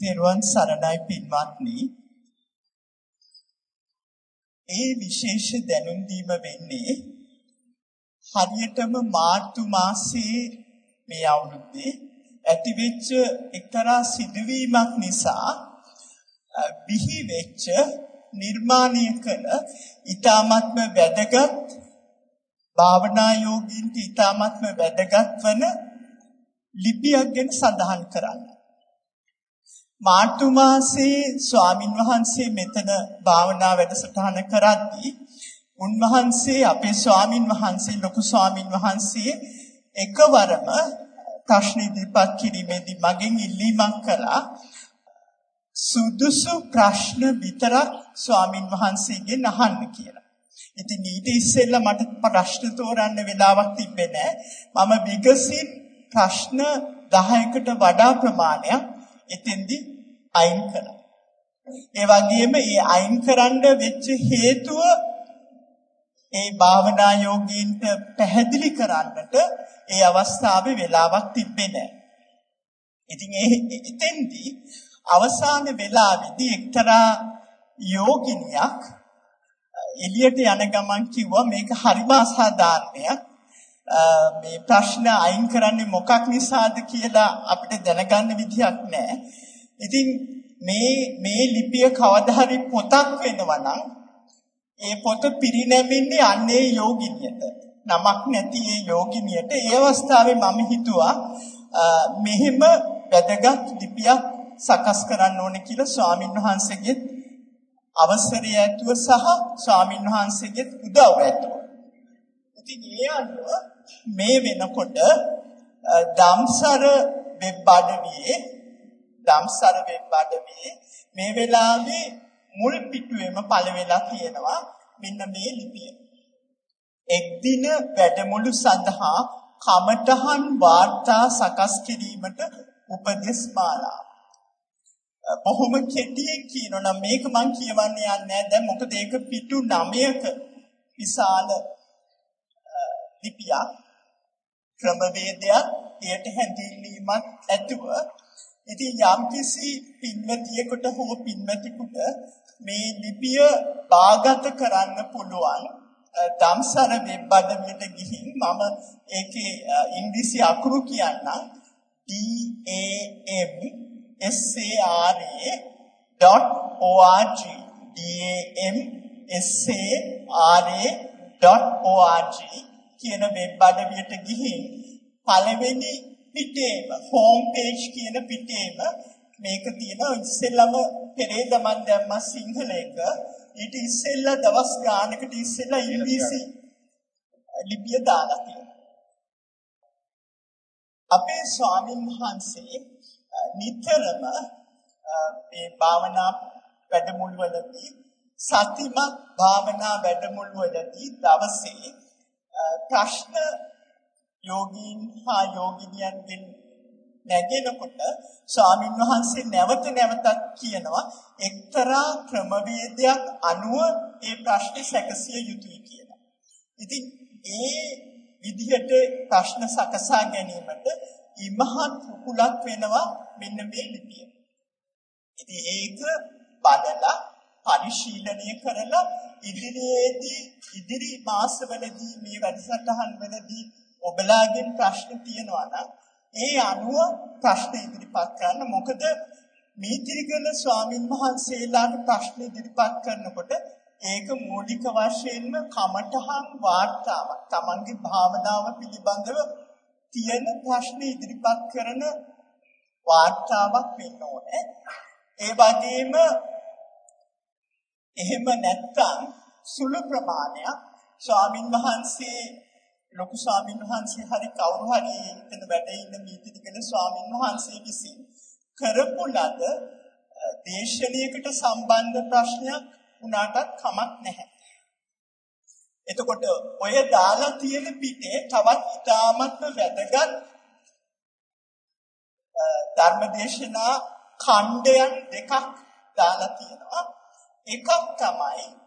තෙරුවන් සරණයි පින්වත්නි. ඒ විශේෂ දැනුම් දීම වෙන්නේ හරියටම මාර්තු මාසයේ මේ අවුරුද්දේ ඇතිවෙච්ච එක්තරා සිදුවීමක් නිසා බිහි වෙච්ච නිර්මාණය කළ ඊ타ත්ම වැදගත් භාවනා යෝගීන්ට ඊ타ත්ම වැදගත් වන ලිපියක් ගැන සඳහන් කරන්න. මාර්තු මාසයේ ස්වාමින් වහන්සේ මෙතන භාවනා වැඩසටහන කරද්දී උන්වහන්සේ අපේ ස්වාමින් වහන්සේ ලොකු ස්වාමින් වහන්සේ එකවරම ප්‍රශ්න ඉදිරිපත් කිරීමේදී මගෙන් ඉල්ලීමක් කළා සුදුසු ප්‍රශ්න විතරක් ස්වාමින් වහන්සේගෙන් අහන්න කියලා. ඉතින් ඊට ඉස්සෙල්ලා මට ප්‍රශ්න තෝරන්න වෙලාවක් තිබ්බේ නැහැ. මම විගසින් ප්‍රශ්න 10කට වඩා ප්‍රමාණයක් එතෙන්දී අයින් කරා. ඒ වගේම මේ අයින් කරන්න වෙච්ච හේතුව ඒ භාවනා යෝගීන්ට පැහැදිලි කරන්නට ඒ අවස්ථාවේ වෙලාවක් තිබ්බේ නැහැ. ඉතින් ඒ එතෙන්දී අවසාන වෙලාවේදී එක්තරා යෝගිනියක් එළියට යන ගමන් කිව්වා මේක හරිම අසාධාරණයක්. මේ ප්‍රශ්න අයින් කරන්නේ මොකක් නිසාද කියලා අපිට දැනගන්න විදියක් නැහැ. ඉතින් මේ මේ ලිපිය කවදා හරි පොතක් වෙනවා නම් ඒ පොත පිරිනැමින්නේ අන්නේ යෝගිනියට. නමක් නැති ඒ යෝගිනියට ඒ අවස්ථාවේ මම හිතුවා මෙහෙම වැදගත් ලිපියක් සකස් කරන්න ඕනේ කියලා ස්වාමින් වහන්සේගෙත් අවසරය ඇතුව සහ ස්වාමින් වහන්සේගෙත් උදව් ඇතුව. ඉතින් ඒ අනුව මේ වෙනකොට ධම්සර වෙබ් අඩවියේ ධම්සර වෙබ් අඩවියේ මේ වෙලාවේ මුල් පිටුවේම පළවෙලා තියෙනවා මෙන්න මේ ලිපිය. එක් දින වැඩමුළු සඳහා කමඨහන් වාර්තා සකස් කිරීමට උපදෙස් මාලාව. බොහොම කෙටියෙන් කියනවා මේක මම කියවන්න යන්නේ නැහැ දැන් මොකද ඒක පිටු 9ක විශාල ලිපියක් ක්‍රමවේදයක් එයට හැඳින්වීමක් ඇතුව. ඉතින් යම්කිසි පින්වතියෙකුට හෝ පින්වතිෙකුට මේ ලිපිය බාගත කරන්න පුළුවන් ධම්සර වෙබ් අඩවියට ගිහින් මම ඒකේ ඉංග්‍රීසි අකුරු කියන්නම්. D A M S A R A.org D A M S A R A.org කියන වෙබ් අඩවියට ගිහින් පළවෙනි පිටේම හෝම් පේජ් කියන පිටේම මේක තියෙනවා. ඉස්සෙල්ලම පෙරේද මන් දැම්මා සිංහල එක ඊට ඉස්සෙල්ලා දවස් ගානකට ඉස්සෙල්ලා ඉංග්‍රීසි ලිපිය දාලා තියෙනවා. අපේ ස්වාමින් වහන්සේ නිතරම මේ භාවනා වැඩමුළුවලදී සතිමත් භාවනා වැඩමුළුවලදී දවසේ ප්‍රශ්න යෝගීන් හා යෝගිනියන්ගෙන් නැගෙනකොට ස්වාමින් වහන්සේ නැවත නැවතත් කියනවා එක්තරා ක්‍රමවේදයක් අනුව ඒ ප්‍රශ්නේ සැකසිය යුතුයි කියලා. ඉතින් ඒ විදිහට ප්‍රශ්න සකසා ගැනීමට ඉමහත් කුකුලක් වෙනවා මෙන්න මේ ලිපිය. ඉතින් ඒක බලලා පරිශීලනය කරලා ඉදිරියේදී ඉදිරි මාසවලදී මේ වැඩසටහන් වලදී ඔබලාගෙන් ප්‍රශ්න තියෙනවා නම් ඒ අනුව ප්‍රශ්න ඉදිරිපත් කරන්න. මොකද මීතිරිගල ස්වාමින් වහන්සේලාට ප්‍රශ්න ඉදිරිපත් කරනකොට ඒක මූලික වශයෙන්ම කමඨහන් වාර්තාවක් තමන්ගේ භාවනාව පිළිබඳව තියෙන ප්‍රශ්න ඉදිරිපත් කරන වාර්තාවක් වෙන්න ඕනේ. ඒ වගේම එහෙම නැත්නම් සුළු ප්‍රමාණයක් ස්වාමින් වහන්සේ ලොකු ස්වාමින් වහන්සේ හරි කවුරු හරි එතන වැඩ ඉන්න මීතිතිකන ස්වාමින් වහන්සේ විසින් කරපු ලද දේශනයකට සම්බන්ධ ප්‍රශ්නයක් උනාටත් කමක් නැහැ. එතකොට ඔය දාලා තියෙන පිටේ තවත් ඉතාමත්ම වැදගත් ධර්මදේශනා ඛණ්ඩයන් දෙකක් දාලා තියෙනවා. එකක් තමයි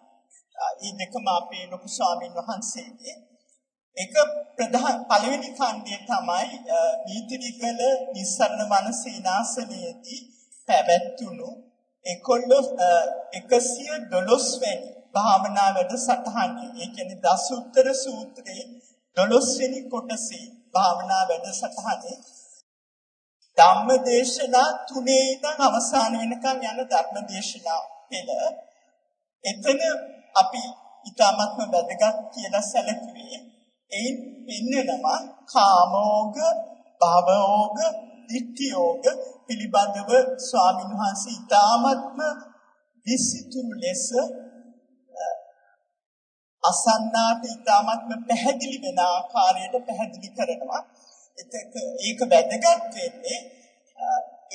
මේ දෙකම අපේ ලොකු ස්වාමින් වහන්සේගේ. එක ප්‍රධාන පළවෙනි ඛණ්ඩය තමයි නීතිනිකල නිස්සරණ වන සීනාසනයේදී පැවැත්වුණු 11 112 වෙනි භාවනා වැඩසටහනේ. ඒ කියන්නේ දසුත්තර සූත්‍රයේ 12 වෙනි කොටසේ භාවනා වැඩසටහනේ ධම්මදේශනා තුනේ ඉඳන් අවසාන වෙනකම් යන ධර්මදේශනා පෙළ. එතන අපි ඊටමත්ම වැදගත් කියලා සැලකුවේ එයින් පින්නනවා කාමෝග භවෝග ditthiyෝග පිළිබඳව ස්වාමීන් වහන්සේ ඊටමත්ම විසිතුරු ලෙස අසන්නාට ඊටමත්ම පැහැදිලි වෙන ආකාරයට පැහැදිලි කරනවා. ඒක ඒක වැදගත් වෙන්නේ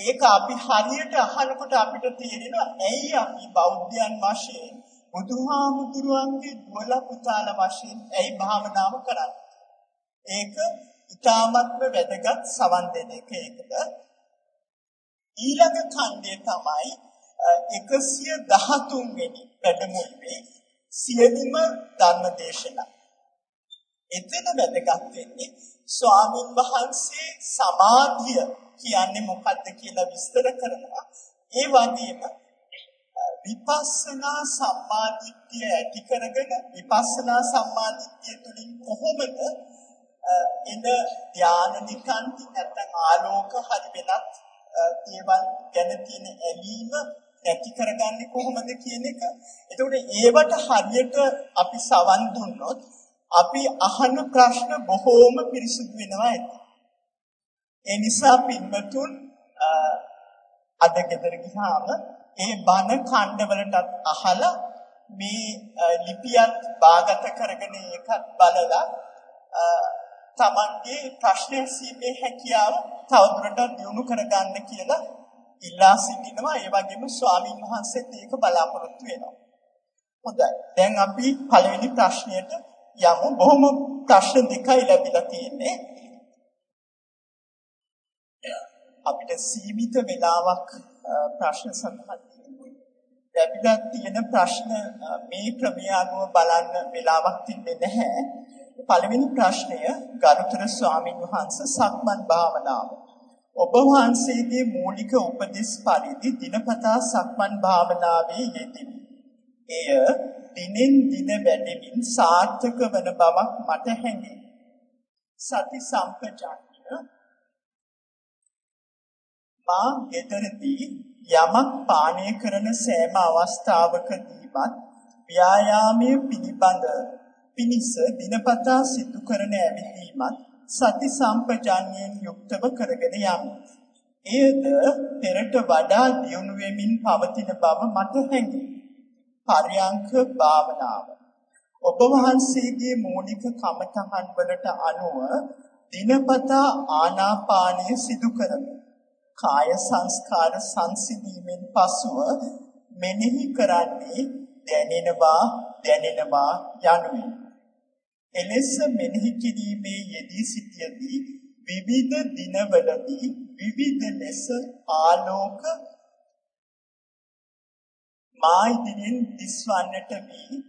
ඒක අපි හරියට අහනකොට අපිට තේරෙනවා ඇයි අපි බෞද්ධයන් වශයෙන් බුදුහාමුදුරුවන්ගේ දුවල පුතාල වශයෙන් ඇයි භාවනාව කරන්නේ? ඒක ඊ타මත්ම වැදගත් සවන් දෙන එක ඒකද. ඊළඟ ඛණ්ඩය තමයි 113 වෙනි වැඩමුළුවේ සියලුම ධර්ම දේශනා එතන වැදගත් වෙන්නේ ස්වාමින් වහන්සේ සමාධිය කියන්නේ මොකක්ද කියලා විස්තර කරනවා. ඒ වගේම විපස්සනා සම්මාදිට්ඨිය ඇති කරගෙන විපස්සනා සම්මාදිට්ඨිය තුළින් කොහොමද එන ධාන නිකාන්ති නැත්නම් ආලෝක හරි වෙනත් දේවල් ගැන තියෙන ඇලීම ඇති කරගන්නේ කොහොමද කියන එක. එතකොට ඒවට හරියට අපි සවන් දුන්නොත් අපි අහන ප්‍රශ්න බොහෝම පිරිසුදු වෙනවා ඇති. ඒ නිසා පින්වතුන් අද ගෙදර ගියාම ඒ බණ ඛණ්ඩවලටත් අහලා මේ ලිපියත් බාගත කරගෙන ඒකත් බලලා තමන්ගේ ප්‍රශ්න සීමේ හැකියාව තවදුරටත් දියුණු කරගන්න කියලා ඉල්ලා සිටිනවා. ඒ වගේම ස්වාමින් වහන්සේත් ඒක බලාපොරොත්තු වෙනවා. හොඳයි. දැන් අපි පළවෙනි ප්‍රශ්නයට යමු. බොහොම ප්‍රශ්න දෙකයි ලැබිලා තියෙන්නේ. අපිට සීමිත වෙලාවක් ප්‍රශ්න සඳහා ලැබිලා තියෙන ප්‍රශ්න මේ ක්‍රමය අනුව බලන්න වෙලාවක් තිබෙන්නේ නැහැ. පළවෙනි ප්‍රශ්නය ගරුතර ස්වාමින් වහන්සේ සක්මන් භාවනාව. ඔබ වහන්සේගේ මූලික උපදෙස් පරිදි දිනපතා සක්මන් භාවනාවේ යෙදෙමි. එය දිනෙන් දින වැඩෙමින් සාර්ථක වන බවක් මට හැඟේ. සති සම්පජාන්‍ය මා ගෙදරදී යමක් පානය කරන සෑම අවස්ථාවකදීවත් ව්‍යායාමයේ පිළිබඳ පිනිස දිනපතා සිදු කරන ඇවිදීමත් සති සම්පජාන්‍යයෙන් යුක්තව කරගෙන යමි. එයද පෙරට වඩා දියුණු වෙමින් පවතින බව මට හැඟේ. පරයන්ක භාවනාව. ඔබ වහන්සේගේ මූලික කමතහන් වලට අනුව දිනපතා ආනාපානය සිදු කරමි. කාය සංස්කාර සංසිඳීමෙන් පසුව මෙනෙහි කරන්නේ දැනෙනවා දැනෙනවා යනුයි. එලෙස මෙනෙහි කිරීමේ යෙදී සිටියදී විවිධ දිනවලදී විවිධ ලෙස ආලෝක මා ඉදිරියෙන් දිස්වන්නට වී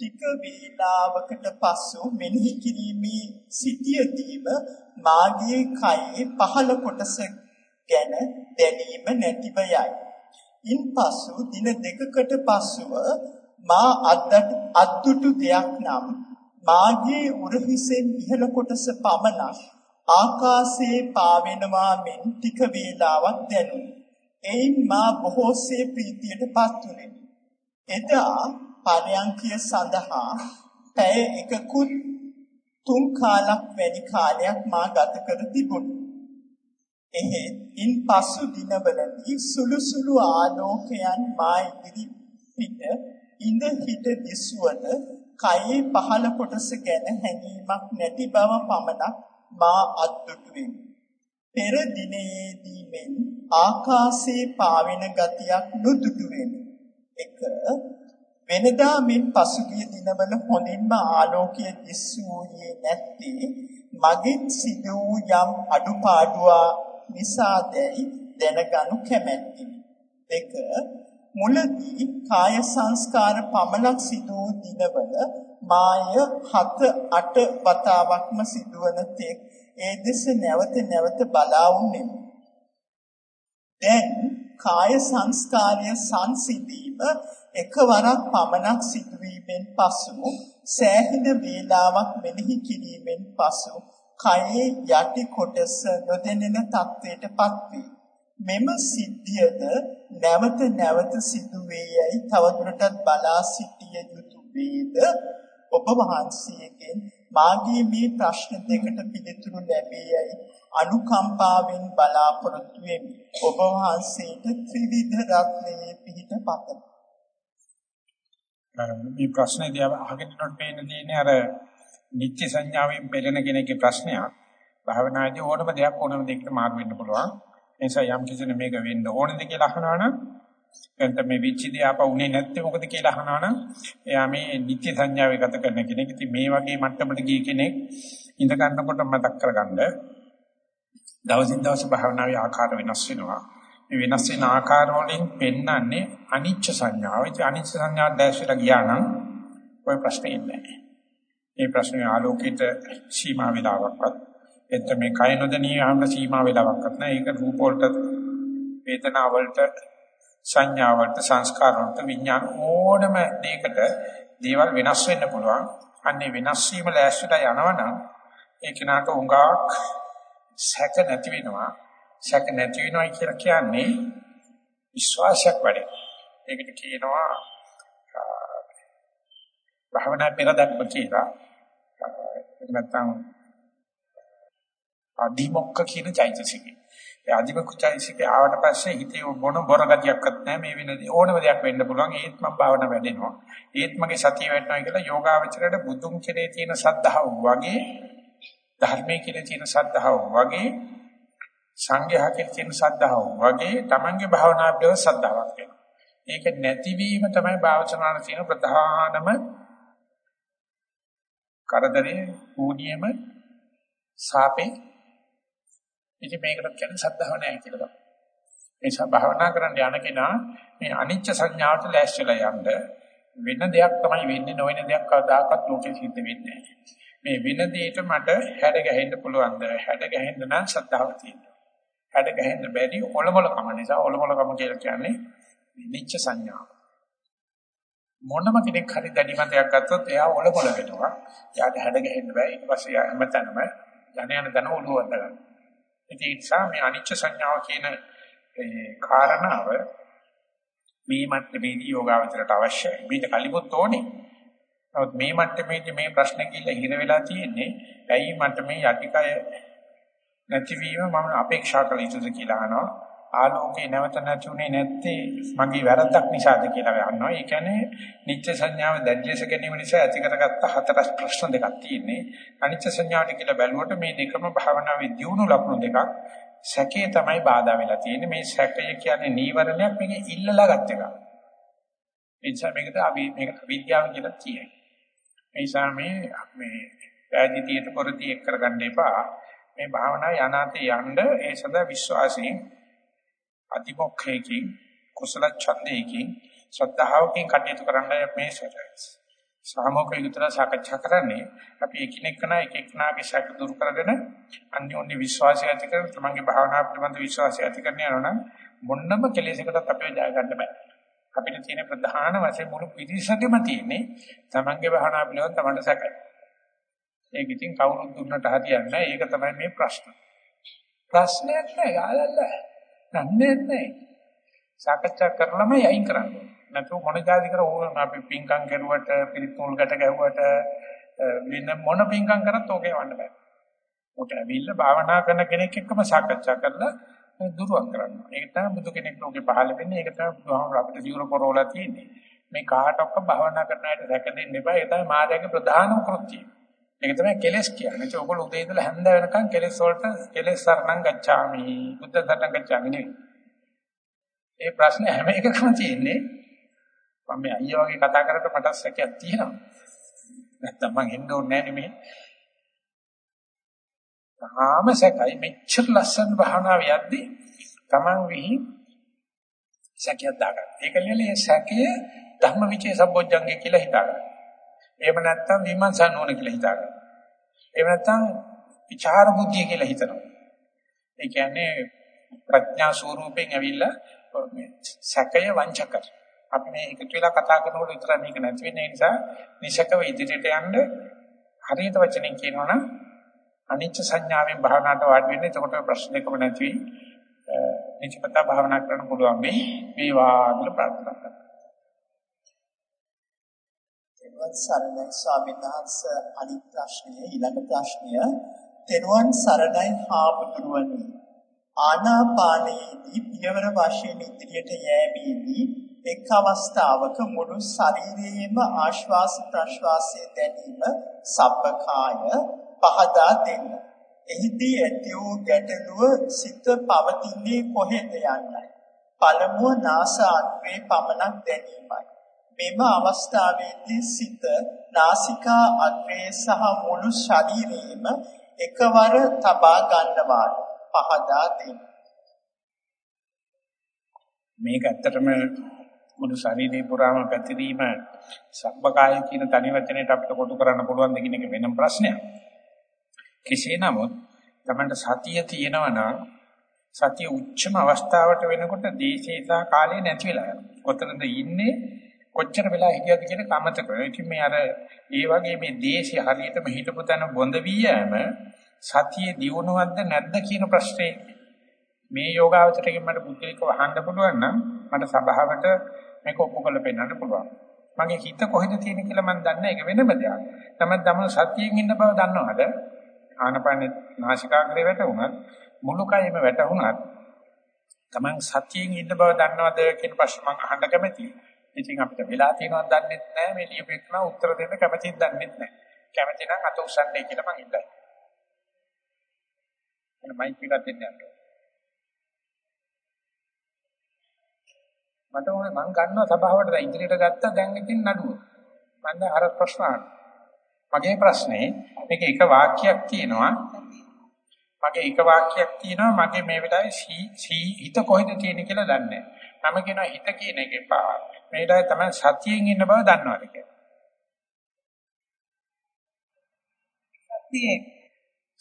ටික වේලාවකට පසු මෙනෙහි කිරීමේ සිටියදීම මාගේ කයේ පහළ කොටස ගැන දැනීම නැතිව යයි. ඉන්පසු දින දෙකකට පසුව මා අද්දුටු දෙයක් නම් මාගේ උරහිසෙන් ඉහළ කොටස පමණක් ආකාශයේ පාවෙනවා මෙන් ටික වේලාවක් දැනුනි. එයින් මා බොහෝසේ ප්‍රීතියටපත් වුනේමි. එදා පරයන්කිය සඳහා පැය එකකුත් තුන් කාලක් වැඩි කාලයක් මා ගත කර තිබුණි. එහෙත් ඉන්පසු දිනවලදී සුළු සුළු ආලෝකයන් මා ඉදිරි පිට ඉඳ හිට දිස්වන කයේ පහළ කොටස ගැන හැඟීමක් නැති බව පමණක් මා අත්දුටුවෙමි. පෙර දිනයේදී මෙන් ආකාශයේ පාවෙන ගතියක් නුදුටු වෙමි. එක වෙනදා මෙන් පසුගිය දිනවල හොඳින්ම ආලෝකය දිස්සුවේ නැත්තේ මගෙන් සිදු වූ යම් අඩුපාඩුවා නිසාදැයි දැනගනු කැමැත්තෙමි. දෙක මුලදී කාය සංස්කාර පමණක් සිදු වූ දිනවල මාය 7 8 වතාවක්ම සිදුවන තෙක් ඒ දෙස නැවත නැවත බලා උන්නේ. දැන් කාය සංස්කාරය සංසිඳීම එකවරක් පමණක් සිදුවීමෙන් පසු සෑහෙන වේලාවක් මෙනෙහි කිරීමෙන් පසු කයේ යටි කොටස නොදැනෙන තත්ත්වයටපත් වේ. මෙම සිද්ධියද නැවත නැවත සිදුවේ යයි තවදුරටත් බලා සිටිය යුතු වේද ඔබ වහන්සේගෙන් මාගේ මේ ප්‍රශ්න දෙකට පිළිතුරු ලැබේ යයි අනුකම්පාවෙන් බලාපොරොත්තු වෙමි. ඔබ වහන්සේට ත්‍රිවිධ රත්නයේ පිහිට පතමි. මේ ප්‍රශ්නේදී අහගෙන ඉන්නකොට පේන දෙන්නේ අර නිත්‍ය සංඥාවෙන් පෙළෙන කෙනෙක්ගේ ප්‍රශ්නයක්. භාවනාදී ඕනම දෙයක් ඕනම දෙයකට මාරු වෙන්න පුළුවන්. ඒ නිසා යම් කිසිම මේක වෙන්න ඕනද කියලා අහනවා නම් එතන මේ විචිදී ආපහු උනේ නැත්තේ මොකද කියලා අහනවා නම් එයා මේ නිත්‍ය සංඥාවේ ගත කරන කෙනෙක්. ඉතින් මේ වගේ මට්ටමකට ගිය කෙනෙක් ඉඳ ගන්නකොට මතක් කරගන්න දවසින් දවස භාවනාවේ ආකාර වෙනස් වෙනවා. මේ වෙනස් වෙන ආකාර වලින් පෙන්වන්නේ අනිච්ච සංඥාව. ඒ අනිච්ච සංඥාව දැක්සලා ගියා නම් ඔය ප්‍රශ්නේ ඉන්නේ මේ ප්‍රශ්නේ ආලෝකයට සීමා වේලාවක්වත් එතන මේ කය නොදැනී ආම සීමා වේලාවක්වත් නෑ. ඒක රූප වලට වේදනා වලට සංඥා වලට සංස්කාර වලට විඥාන ඕනම දෙයකට දේවල් වෙනස් වෙන්න පුළුවන්. අන්නේ වෙනස් වීම ලෑස්තිලා යනවනම් ඒ කෙනාට උඟාක් සැක නැති වෙනවා. සැක නැති වෙනවා කියලා කියන්නේ විශ්වාසයක් වැඩි. ඒකට කියනවා භාවනා පෙරදක්ම කියලා. නැත්නම් අදිමොක්ක කියන චෛතසිකය. ඒ අදිමොක්ක චෛතසිකය ආවට පස්සේ හිතේ මොන බොර ගතියක්වත් නැහැ මේ වෙනදී ඕනම දෙයක් වෙන්න පුළුවන් ඒත් මම භාවනා වැඩෙනවා. ඒත් මගේ සතිය වැඩනවා කියලා යෝගාවචරයට බුදුන් කෙරේ තියෙන සද්ධාව වගේ ධර්මයේ කෙරේ තියෙන සද්ධාව වගේ සංඝයා කෙරේ තියෙන සද්ධාව වගේ Tamange භාවනා පිළිවෙල සද්ධාාවක් වෙනවා. ඒක නැතිවීම තමයි භාවචනාන තියෙන ප්‍රධානම කරදරේ ඌණියම සාපේ ඉතින් මේකට කියන්නේ සද්ධාව නැහැ කියලා තමයි. ඒ නිසා භාවනා කරන්න යන කෙනා මේ අනිච්ච සංඥාවට ලෑස්තිලා යන්න වෙන දෙයක් තමයි වෙන්නේ නොවන දෙයක් කවදාකවත් ලෝකෙ සිද්ධ වෙන්නේ මේ වෙන දෙයට මට හැඩ ගැහෙන්න පුළුවන්ද? හැඩ ගැහෙන්න නම් ශ්‍රද්ධාව තියෙනවා. හැඩ ගැහෙන්න බැරි ඔලොමලකම නිසා ඔලොමලකම කියලා කියන්නේ නිච්ච සංඥාව. මොනම කෙනෙක් හරි දැඩි මතයක් ගත්තොත් එයා ඔලොමල වෙනවා. එයාට හැඩ ගැහෙන්න බෑ. ඊට පස්සේ එයා හැමතැනම යන යන දන ඔළුව වද ගන්නවා. ඒ නිසා මේ අනිච්ච සංඥාව කියන ඒ කාරණාව මේ මට්ටමේදී යෝගාවචරයට අවශ්‍යයි. මේක කලිමුත් ඕනේ. නමුත් මේ මට්ටමේදී මේ ප්‍රශ්නේ කියලා හිර වෙලා තියෙන්නේ ඇයි මට මේ යටිකය නැතිවීම මම අපේක්ෂා කළ යුතුද කියලා අහනවා. ආලෝකේ නැවත නැතුනේ නැත්තේ මගේ වැරද්දක් නිසාද කියලා අහනවා. ඒ කියන්නේ නිත්‍ය සංඥාව දැඩිලෙස ගැනීම නිසා ඇති කරගත්ත හතර ප්‍රශ්න දෙකක් තියෙන්නේ. අනිත්‍ය සංඥාවට කියලා බැලුවට මේ දෙකම භාවනාවේ දියුණු ලක්ෂණ දෙකක්. සැකේ තමයි බාධා වෙලා තියෙන්නේ. මේ සැකය කියන්නේ නීවරණයක් මේක ඉල්ලලා ගත් එකක්. ඒ නිසා මේකට අපි මේකට විද්‍යාව කියලා කියයි. ඒ නිසා මේ මේ පැහැදිලියට පොරදී එක් කරගන්න එපා. මේ භාවනා යනාතේ යන්න ඒ සදා විශ්වාසයෙන් අතිමොක්ඛයකින් කුසල ඡන්දයකින් ශ්‍රද්ධාවකින් කටයුතු කරන්න මේ සාමෝකේ විතර සාකච්ඡා කරන්නේ අපි එකිනෙකන එක එක්නාගේ ශක්ති දුරු කරගෙන අන්‍යෝන්‍ය විශ්වාසය ඇති කරගෙන තමන්ගේ භාවනා පිළිබඳ විශ්වාසය ඇති කරගෙන යනවා මොන්නම කෙලෙසකටත් අපේ ජය ගන්න බෑ. අපිට තියෙන ප්‍රධාන වශයෙන් මුළු පිරිසකම තියෙන්නේ තමන්ගේ භාවනා පිළිබඳ තමන්ට සැකයි. ඒක ඉතින් කවුරුත් දුන්නට හරියන්නේ නැහැ ඒක තමයි මේ ප්‍රශ්න. ප්‍රශ්නයක් නෑ. යාලල්ලා. දන්නේ නැහැ. සාකච්ඡා කරලම යයින් කරන්නේ. නැතු මොන જાති කර ඕන අපි පිංකම් කරුවට පිළිතුල් ගැට ගැහුවට වෙන මොන පිංකම් කරත් ඕකේ වන්න බෑ. ඔක ඇවිල්ලා භාවනා කරන කෙනෙක් එක්කම සාකච්ඡා කරලා දුරුවන් කරනවා. ඒක තමයි බුදු කෙනෙක් ලෝකේ පහළ වෙන්නේ. ඒක තමයි බුදුහාමුදුර අපිට ජීවන කරවලා තියෙන්නේ. මේ කාටවත් භාවනා කරන අයට රැක දෙන්න එපා. ඒ තමයි මායාවේ ප්‍රධානම කෘත්‍යය. ඒක තමයි කෙලස් කියන්නේ. ඒක ඔයගොල්ලෝ උදේ ඉඳලා හැන්ද වෙනකන් කෙලස් වලට කෙලස් සරණං ගච්ඡාමි. බුද්ධ සරණං ගච්ඡාමි නෙවෙයි. ඒ ප්‍රශ්නේ හැම එකකම තියෙන්නේ මම මේ අයියා වගේ කතා කරද්දී මට සැකයක් තියෙනවා. නැත්තම් මං එන්න ඕනේ නැහැ නෙමෙයි. තාම සැකයි මෙච්චර ලස්සන භාවනාව යද්දී Taman විහි සැකයක් දාගන්න. ඒක ලියලා ඒ සැකය ධම්මවිචේ සම්බොජ්ජංගේ කියලා හිතාගන්න. එහෙම නැත්නම් විමර්ශන ඕන කියලා හිතාගන්න. එහෙම නැත්නම් විචාර බුද්ධිය කියලා හිතනවා. ඒ කියන්නේ ප්‍රඥා ස්වරූපයෙන් ඇවිල්ලා මේ සැකය වංචක. අපි මේ එකතු වෙලා කතා කරනකොට විතරක් මේක නැති වෙන්නේ නිසා නිසකව ඉදිරියට යන්න හරියට වචනෙන් කියනවනම් අනිච්ච සංඥාවෙන් භාවනාවට වාඩි වෙන්න එතකොට ප්‍රශ්නයකම නැති නිචපතා භාවනා කරන්න පුළුවන් මේ වේවා කියලා ප්‍රාර්ථනා කරනවා. එවත් සරණයි ස්වාමීන් වහන්සේ අනිත් ප්‍රශ්නය ඊළඟ ප්‍රශ්නය තෙරුවන් සරණයි හාමුදුරුවනි ආනාපානයේදී පියවර වශයෙන් ඉදිරියට යෑමේදී එක් අවස්ථාවක මුළු ශරීරයේම ආශ්වාස ප්‍රශ්වාසයේ දැනීම සබ්බකාය පහදා දෙන්න. එහිදී ඇති වූ ගැටලුව සිත පවතින්නේ කොහෙද යන්නයි. පළමුව නාසාග්‍රේ පමණක් දැනීමයි. මෙම අවස්ථාවේදී සිත නාසිකා අග්‍රේ සහ මුළු ශරීරයේම එකවර තබා ගන්නවා පහදා දෙන්න. මේක ඇත්තටම මුළු ශරීරේ පුරාම පැතිරීම සබ්බකාය කියන තනි වචනයට අපිට කොටු කරන්න පුළුවන් දෙකින් එක වෙනම ප්‍රශ්නයක්. කෙසේ නමුත් තමන්ට සතිය තියෙනවා නම් සතිය උච්චම අවස්ථාවට වෙනකොට දේශේ සහ කාලය නැති වෙලා යනවා. කොතනද ඉන්නේ කොච්චර වෙලා හිටියද කියන කමත කරනවා. ඉතින් මේ අර ඒ වගේ මේ දේශය හරියටම හිටපු තැන බොඳ වී යෑම සතියේ දියුණුවක්ද නැද්ද කියන ප්‍රශ්නේ මේ යෝගාවචරයෙන් මට බුද්ධිලිකව අහන්න පුළුවන් නම් මට සභාවට මේක ඔප්පු කරලා පෙන්නන්න පුළුවන්. මගේ හිත කොහෙද තියෙන කියලා මම දන්නේ ඒක වෙනම දෙයක්. තමයි තමයි සතියෙන් ඉන්න බව දන්නවද? ආනපනේ නාසිකාග්‍රේ වැටුණත් මුළු කයෙම වැටුණත් Taman සතියෙන් ඉන්න බව දන්නවද කියන ප්‍රශ්න මම අහන්න කැමතියි. ඉතින් අපිට වෙලා තියෙනවද දන්නේ නැහැ මේ ලියපෙන්න උත්තර දෙන්න කැමතිද දන්නේ නැහැ. කැමති නම් අත උස්සන්නේ කියලා මම ඉල්ලයි. එන මයික් එකක් දෙන්න යන්න. මට ඕනේ මං ගන්නවා සභාවට දැන් ඉදිරියට ගත්තා දැන් ඉතින් නඩුව. මම දැන් අර ප්‍රශ්න අහනවා. මගේ ප්‍රශ්නේ මේක එක වාක්‍යයක් තියෙනවා. මගේ එක වාක්‍යයක් තියෙනවා මගේ මේ වෙලාවේ සී හිත කොහෙද තියෙන්නේ කියලා දන්නේ නැහැ. මම කියනවා හිත කියන එක එපා. මේ වෙලාවේ තමයි සතියෙන් ඉන්න බව දන්නවද කියලා. සතියේ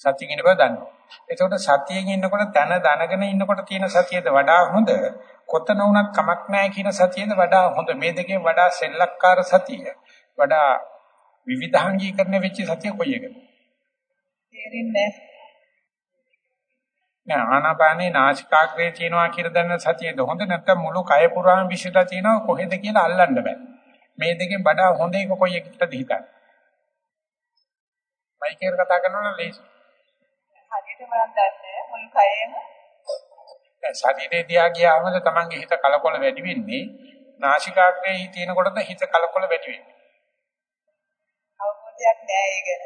සතියෙන් ඉන්න බව දන්නවා. එතකොට සතියෙන් ඉන්නකොට තන දනගෙන ඉන්නකොට තියෙන සතියද වඩා හොඳ කොතන වුණත් කමක් නැහැ කියන සතියද වඩා හොඳ මේ දෙකෙන් වඩා සෙල්ලක්කාර සතිය වඩා විවිධාංගීකරණය වෙච්ච සතිය කොයි එකද? තේරෙන්නේ නැහැ. ආනාපානේ නාසිකාග්‍රේ තියෙනවා කියලා දැනන සතියද හොඳ නැත්නම් මුළු කය පුරාම විශ්ිතා තියෙනවා කොහෙද කියලා අල්ලන්න බෑ. මේ දෙකෙන් වඩා හොඳ එක කොයි එකටද හිතන්නේ? මයික් එකට කතා කරනවා ලේසි. හරියට මම දන්නේ මුළු කයෙම ශරීරේ දිහා ගියාම තමන්ගේ හිත කලකොල වැඩි වෙන්නේ නාසිකාග්‍රේ තියෙනකොටද හිත කලකොල වැඩි වෙන්නේ. අවබෝධයක් නැහැ ඒ ගැන.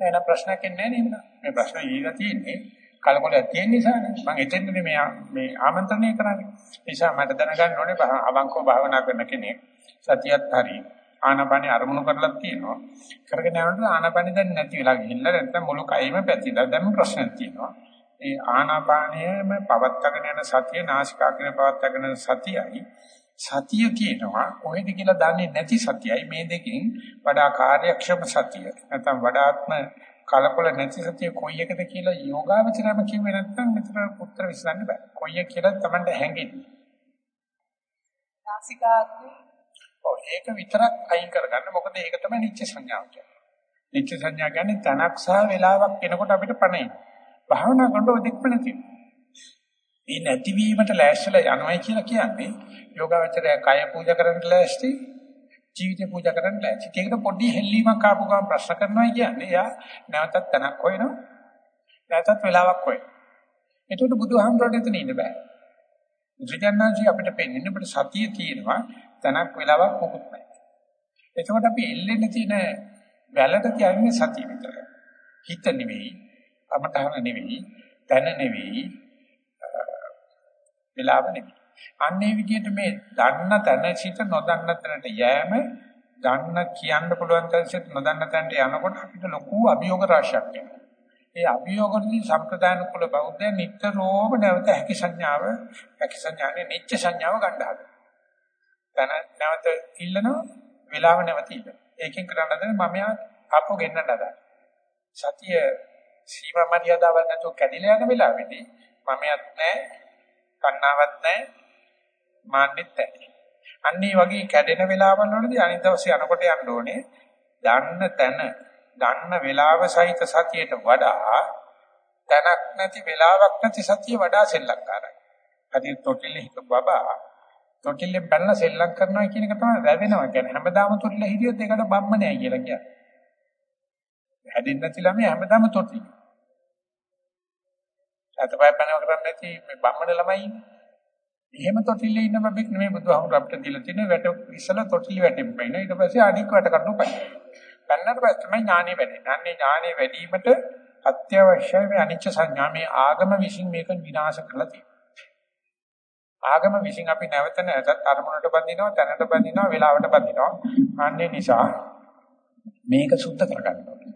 නෑ නෑ ප්‍රශ්නයක් නැහැ නේද? මේ ප්‍රශ්න ඊළඟ තියෙන්නේ කලකොලයක් තියෙන නිසානේ. මම එතෙන්ද මේ මේ ආමන්ත්‍රණය කරන්නේ. නිසා මට දැනගන්න ඕනේ අවංකව භාවනා කරන කෙනෙක් සතියත් හරි ආනාපානේ අරමුණු කරලා තියෙනවා. කරගෙන යනකොට ආනාපානේ දැන් නැති වෙලා ගිහිල්ලා නැත්නම් මුළු කයෙම පැතිලා දැන් ප්‍රශ්නයක් තියෙනවා. ඒ ආනාපානයම පවත්වාගෙන යන සතිය නාසිකාග්‍රේ පවත්වාගෙන යන සතියයි සතිය කියනවා කොහෙද කියලා දන්නේ නැති සතියයි මේ දෙකෙන් වඩා කාර්යක්ෂම සතිය නැත්නම් වඩාත්ම කලකොල නැති සතිය කොයි එකද කියලා යෝගාවචරම කිව්වේ නැත්නම් මෙතන උත්තර විසඳන්න බෑ. කොයි එක කියලා තමයි හැංගෙන්නේ නාසිකාග්‍රේ. ඔව් ඒක විතරක් අයින් කරගන්න. මොකද ඒක තමයි නිච්ච සංඥාව කියන්නේ. නිච්ච සංඥා කියන්නේ තනක් සහ වේලාවක් එනකොට අපිට පණේ භාවනා කරනකොට දෙක්ම නැති මේ නැතිවීමට ලෑස්තිලා යනවායි කියලා කියන්නේ යෝගාවචරය කය පූජා කරන්න ලෑස්ති ජීවිතය පූජා කරන්න ලෑස්ති. ඒකට පොඩි හෙල්ලීමක් ආපු ගමන් ප්‍රශ්න කරනවා කියන්නේ එයා නැවතත් තනක් හොයනවා. නැවතත් වෙලාවක් හොයනවා. ඒකට බුදුහාමුදුරට එතන ඉන්න බෑ. බුදුජානනාංශي අපිට පෙන්වන්නේ අපිට සතිය තියෙනවා තනක් වෙලාවක් මොකුත් නැහැ. එතකොට අපි එල්ලෙන්න තියෙන වැලට කියන්නේ සතිය විතරයි. හිත නෙවෙයි, අමතහන නෙවෙයි, තන නෙවෙයි, වෙලාව නෙවෙයි. අන්නේ විදිහට මේ දන්න තැන සිට නොදන්න තැනට යෑම දන්න කියන්න පුළුවන් තැන සිට නොදන්න තැනට යනකොට අපිට ලොකු අභියෝග රාශියක් එනවා. ඒ අභියෝග වලින් සම්ප්‍රදාන කුල බෞද්ධයන් නිතරම නැවත හැකි සංඥාව හැකි සංඥානේ නිච්ච සංඥාව ගන්න හදනවා. තන නැවත ඉල්ලනවා වෙලාව නැවත ඉල්ලනවා. ඒකෙන් කරන්නද මම ආපහු ගෙන්නන්න හදා. සතිය සීමා මර්යාදාවක් නැතුව කැඩිලා යන වෙලාවෙදී මමයක් නැහැ, කන්නාවක් නැහැ, මාන්නෙත් නැහැ. අන්න ඒ වගේ කැඩෙන වෙලාවල් වලදී අනිත් දවසේ යනකොට යන්න ඕනේ. දන්න තැන, දන්න වෙලාව සහිත සතියට වඩා තැනක් නැති වෙලාවක් නැති සතිය වඩා සෙල්ලක්කාරයි. අදී තොටිල්ල හිට බබා තොටිල්ලෙන් බැලලා සෙල්ලම් කරනවා කියන එක තමයි වැවෙනවා කියන්නේ. හැමදාම තොටිල්ල හිටියොත් ඒකට බම්ම නෑ කියලා කියන්නේ. හැදෙන්නේ නැති ළමයි හැමදාම තොටිල්ල. අතපය පැනව කරන්නේ නැති මේ බම්මන ළමයි ඉන්නේ. එහෙම තොටිල්ලේ ඉන්න බබෙක් නෙමෙයි බුදුහාමුදුර අපිට දීලා තියෙන වැට ඉස්සලා තොටිලි වැටෙන්න බයින ඊට පස්සේ අනික් වැට කඩු පයි. ගන්නට පස්සේ තමයි ඥානෙ වැඩෙන්නේ. අන්නේ ඥානෙ වැඩිවීමට අත්‍යවශ්‍යයි මේ අනිච්ච සංඥා මේ ආගම විසින් මේක විනාශ කරලා තියෙනවා. ආගම විසින් අපි නැවත නැවතත් අරමුණට බඳිනවා, තැනට බඳිනවා, වෙලාවට බඳිනවා. අන්නේ නිසා මේක සුද්ධ කරගන්න ඕනේ.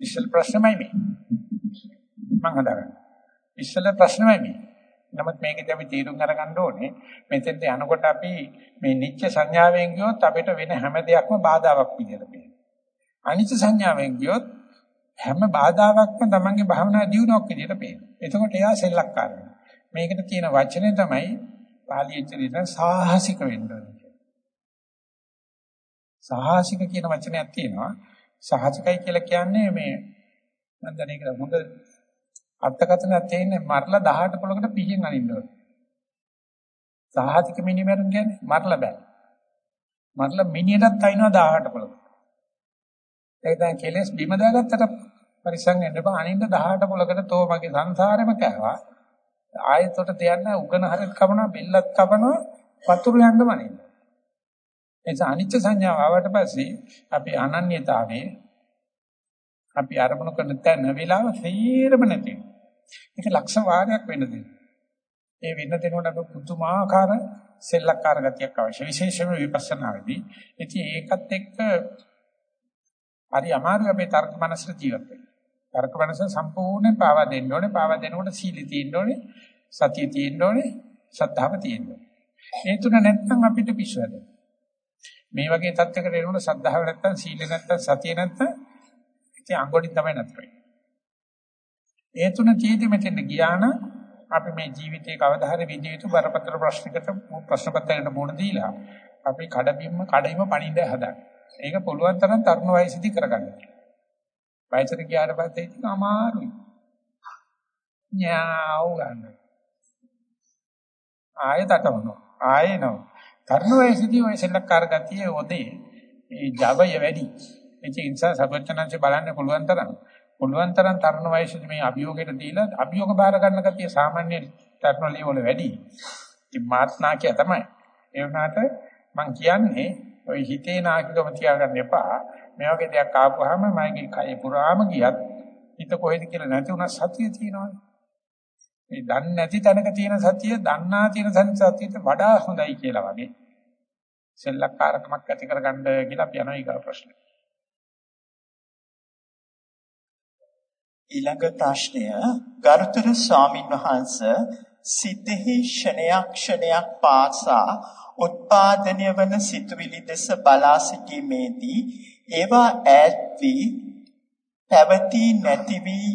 ඉස්සල් ප්‍රශ්නමයි මේ. මම හදාගන්න. ඉස්සල ප්‍රශ්නමයි මේ. නමුත් මේකදී අපි තීරුම් අරගන්න ඕනේ මෙතෙන්ට යනකොට අපි මේ නිච්ච සංඥාවෙන් ගියොත් අපිට වෙන හැම දෙයක්ම බාධාවක් විදියට පේනවා. අනිච්ච සංඥාවෙන් ගියොත් හැම බාධාවක්ම තමන්ගේ භාවනා දියුණුවක් විදියට පේනවා. එතකොට එයා සෙල්ලක්කාර වෙනවා. මේකට තියෙන වචනේ තමයි පාලියෙච්චරිත සාහසික වෙන්න ඕනේ. සාහසික කියන වචනයක් තියෙනවා. සාහසිකයි කියලා කියන්නේ මේ මම දැන් ඒක හොඳ අර්ථකථනයක් තියෙන්නේ මරලා 18 පොලකට පිහින් අනින්න ඕනේ. සාහතික මිනිමරුන් කියන්නේ මරලා බෑ. මරලා මිනියටත් අයින්නවා 18 පොලකට. ඒක දැන් කෙලස් බිම දාගත්තට පරිසං වෙන්න බෑ අනින්න 18 පොලකට තෝ මගේ සංසාරෙම කෑවා. ආයෙතොට තියන්න උගන හරියට කපනවා බෙල්ලත් කපනවා වතුරු යන්නම අනින්න. එනිස අනිච්ච සංඥාව ආවට පස්සේ අපි අනන්‍යතාවයේ අපි අරමුණු කරන තැන වෙලාව තීරම නැති වෙනවා. ඒක ලක්ෂ වාරයක් වෙන්න දෙනවා. ඒ වෙන්න දෙනකොට අප පුදුමාකාර සෙල්ලක්කාර ගතියක් අවශ්‍ය. විශේෂයෙන්ම විපස්සනාවේදී. ඉතින් ඒකත් එක්ක හරි අමාරුයි අපේ තර්ක මනසට ජීවත් වෙන්න. තර්ක මනස සම්පූර්ණයෙන් පාවා දෙන්න ඕනේ. පාවා දෙනකොට සීලී තියෙන්න ඕනේ. සතිය තියෙන්න ඕනේ. ශ්‍රද්ධාව තියෙන්න ඕනේ. ඒ තුන නැත්නම් අපිට පිස්සු හැදෙනවා. මේ වගේ තත්යකට එනකොට ශ්‍රද්ධාව නැත්නම් සීල නැත්නම් සතිය නැත්නම් ඉතින් අඟොඩින් තමයි නතර වෙන්නේ. ඒ තුන තීදි මෙතෙන් ගියා නම් අපි මේ ජීවිතේ කවදා හරි විඳිය යුතු බරපතල ප්‍රශ්නකට ප්‍රශ්න පත්‍රයකට මුහුණ දීලා අපි කඩබිම්ම කඩයිම පණින්න හදන්න. ඒක පුළුවන් තරම් තරුණ වයසේදී කරගන්න. වයසට ගියාට පස්සේ ඉතින් අමාරුයි. ඥාව ගන්න. ආයෙත් අටවනවා. ආයෙ නෝ. තරුණ වයසේදී ඔය සෙල්ලක්කාර ගතිය ඔදේ ඒ ජවය වැඩි. ඒ නිසා සබචනංශ බලන්න පුළුවන් තරම් පුළුවන් තරම් තරුණ වයසේදී මේ අභියෝගයට දීලා අභියෝග බාර ගන්න කතිය සාමාන්‍ය තරුණ ලීවල වැඩි. ඉතින් මාත්නාකිය තමයි. ඒ වුණාට මම කියන්නේ ওই හිතේ නාකිකම තියාගන්න එපා. මේ වගේ දෙයක් ආපුවාම මගේ කය පුරාම ගියත් හිත කොහෙද කියලා නැති උනා සතිය තියෙනවා. මේ දන්නේ නැති තැනක තියෙන සතිය දන්නා තියෙන සතියට වඩා හොඳයි කියලා වගේ. සෙල්ලක්කාරකමක් ඇති කරගන්න කියලා අපි යනවා ඊගා ප්‍රශ්නේ. ඊළඟ ප්‍රශ්නය ගරුතර ස්වාමින් වහන්ස සිතෙහි ක්ෂණයක් ක්ෂණයක් පාසා උත්පාදනය වන සිතුවිලි දෙස බලා සිටීමේදී ඒවා ඈත් වී පැවති නැති වී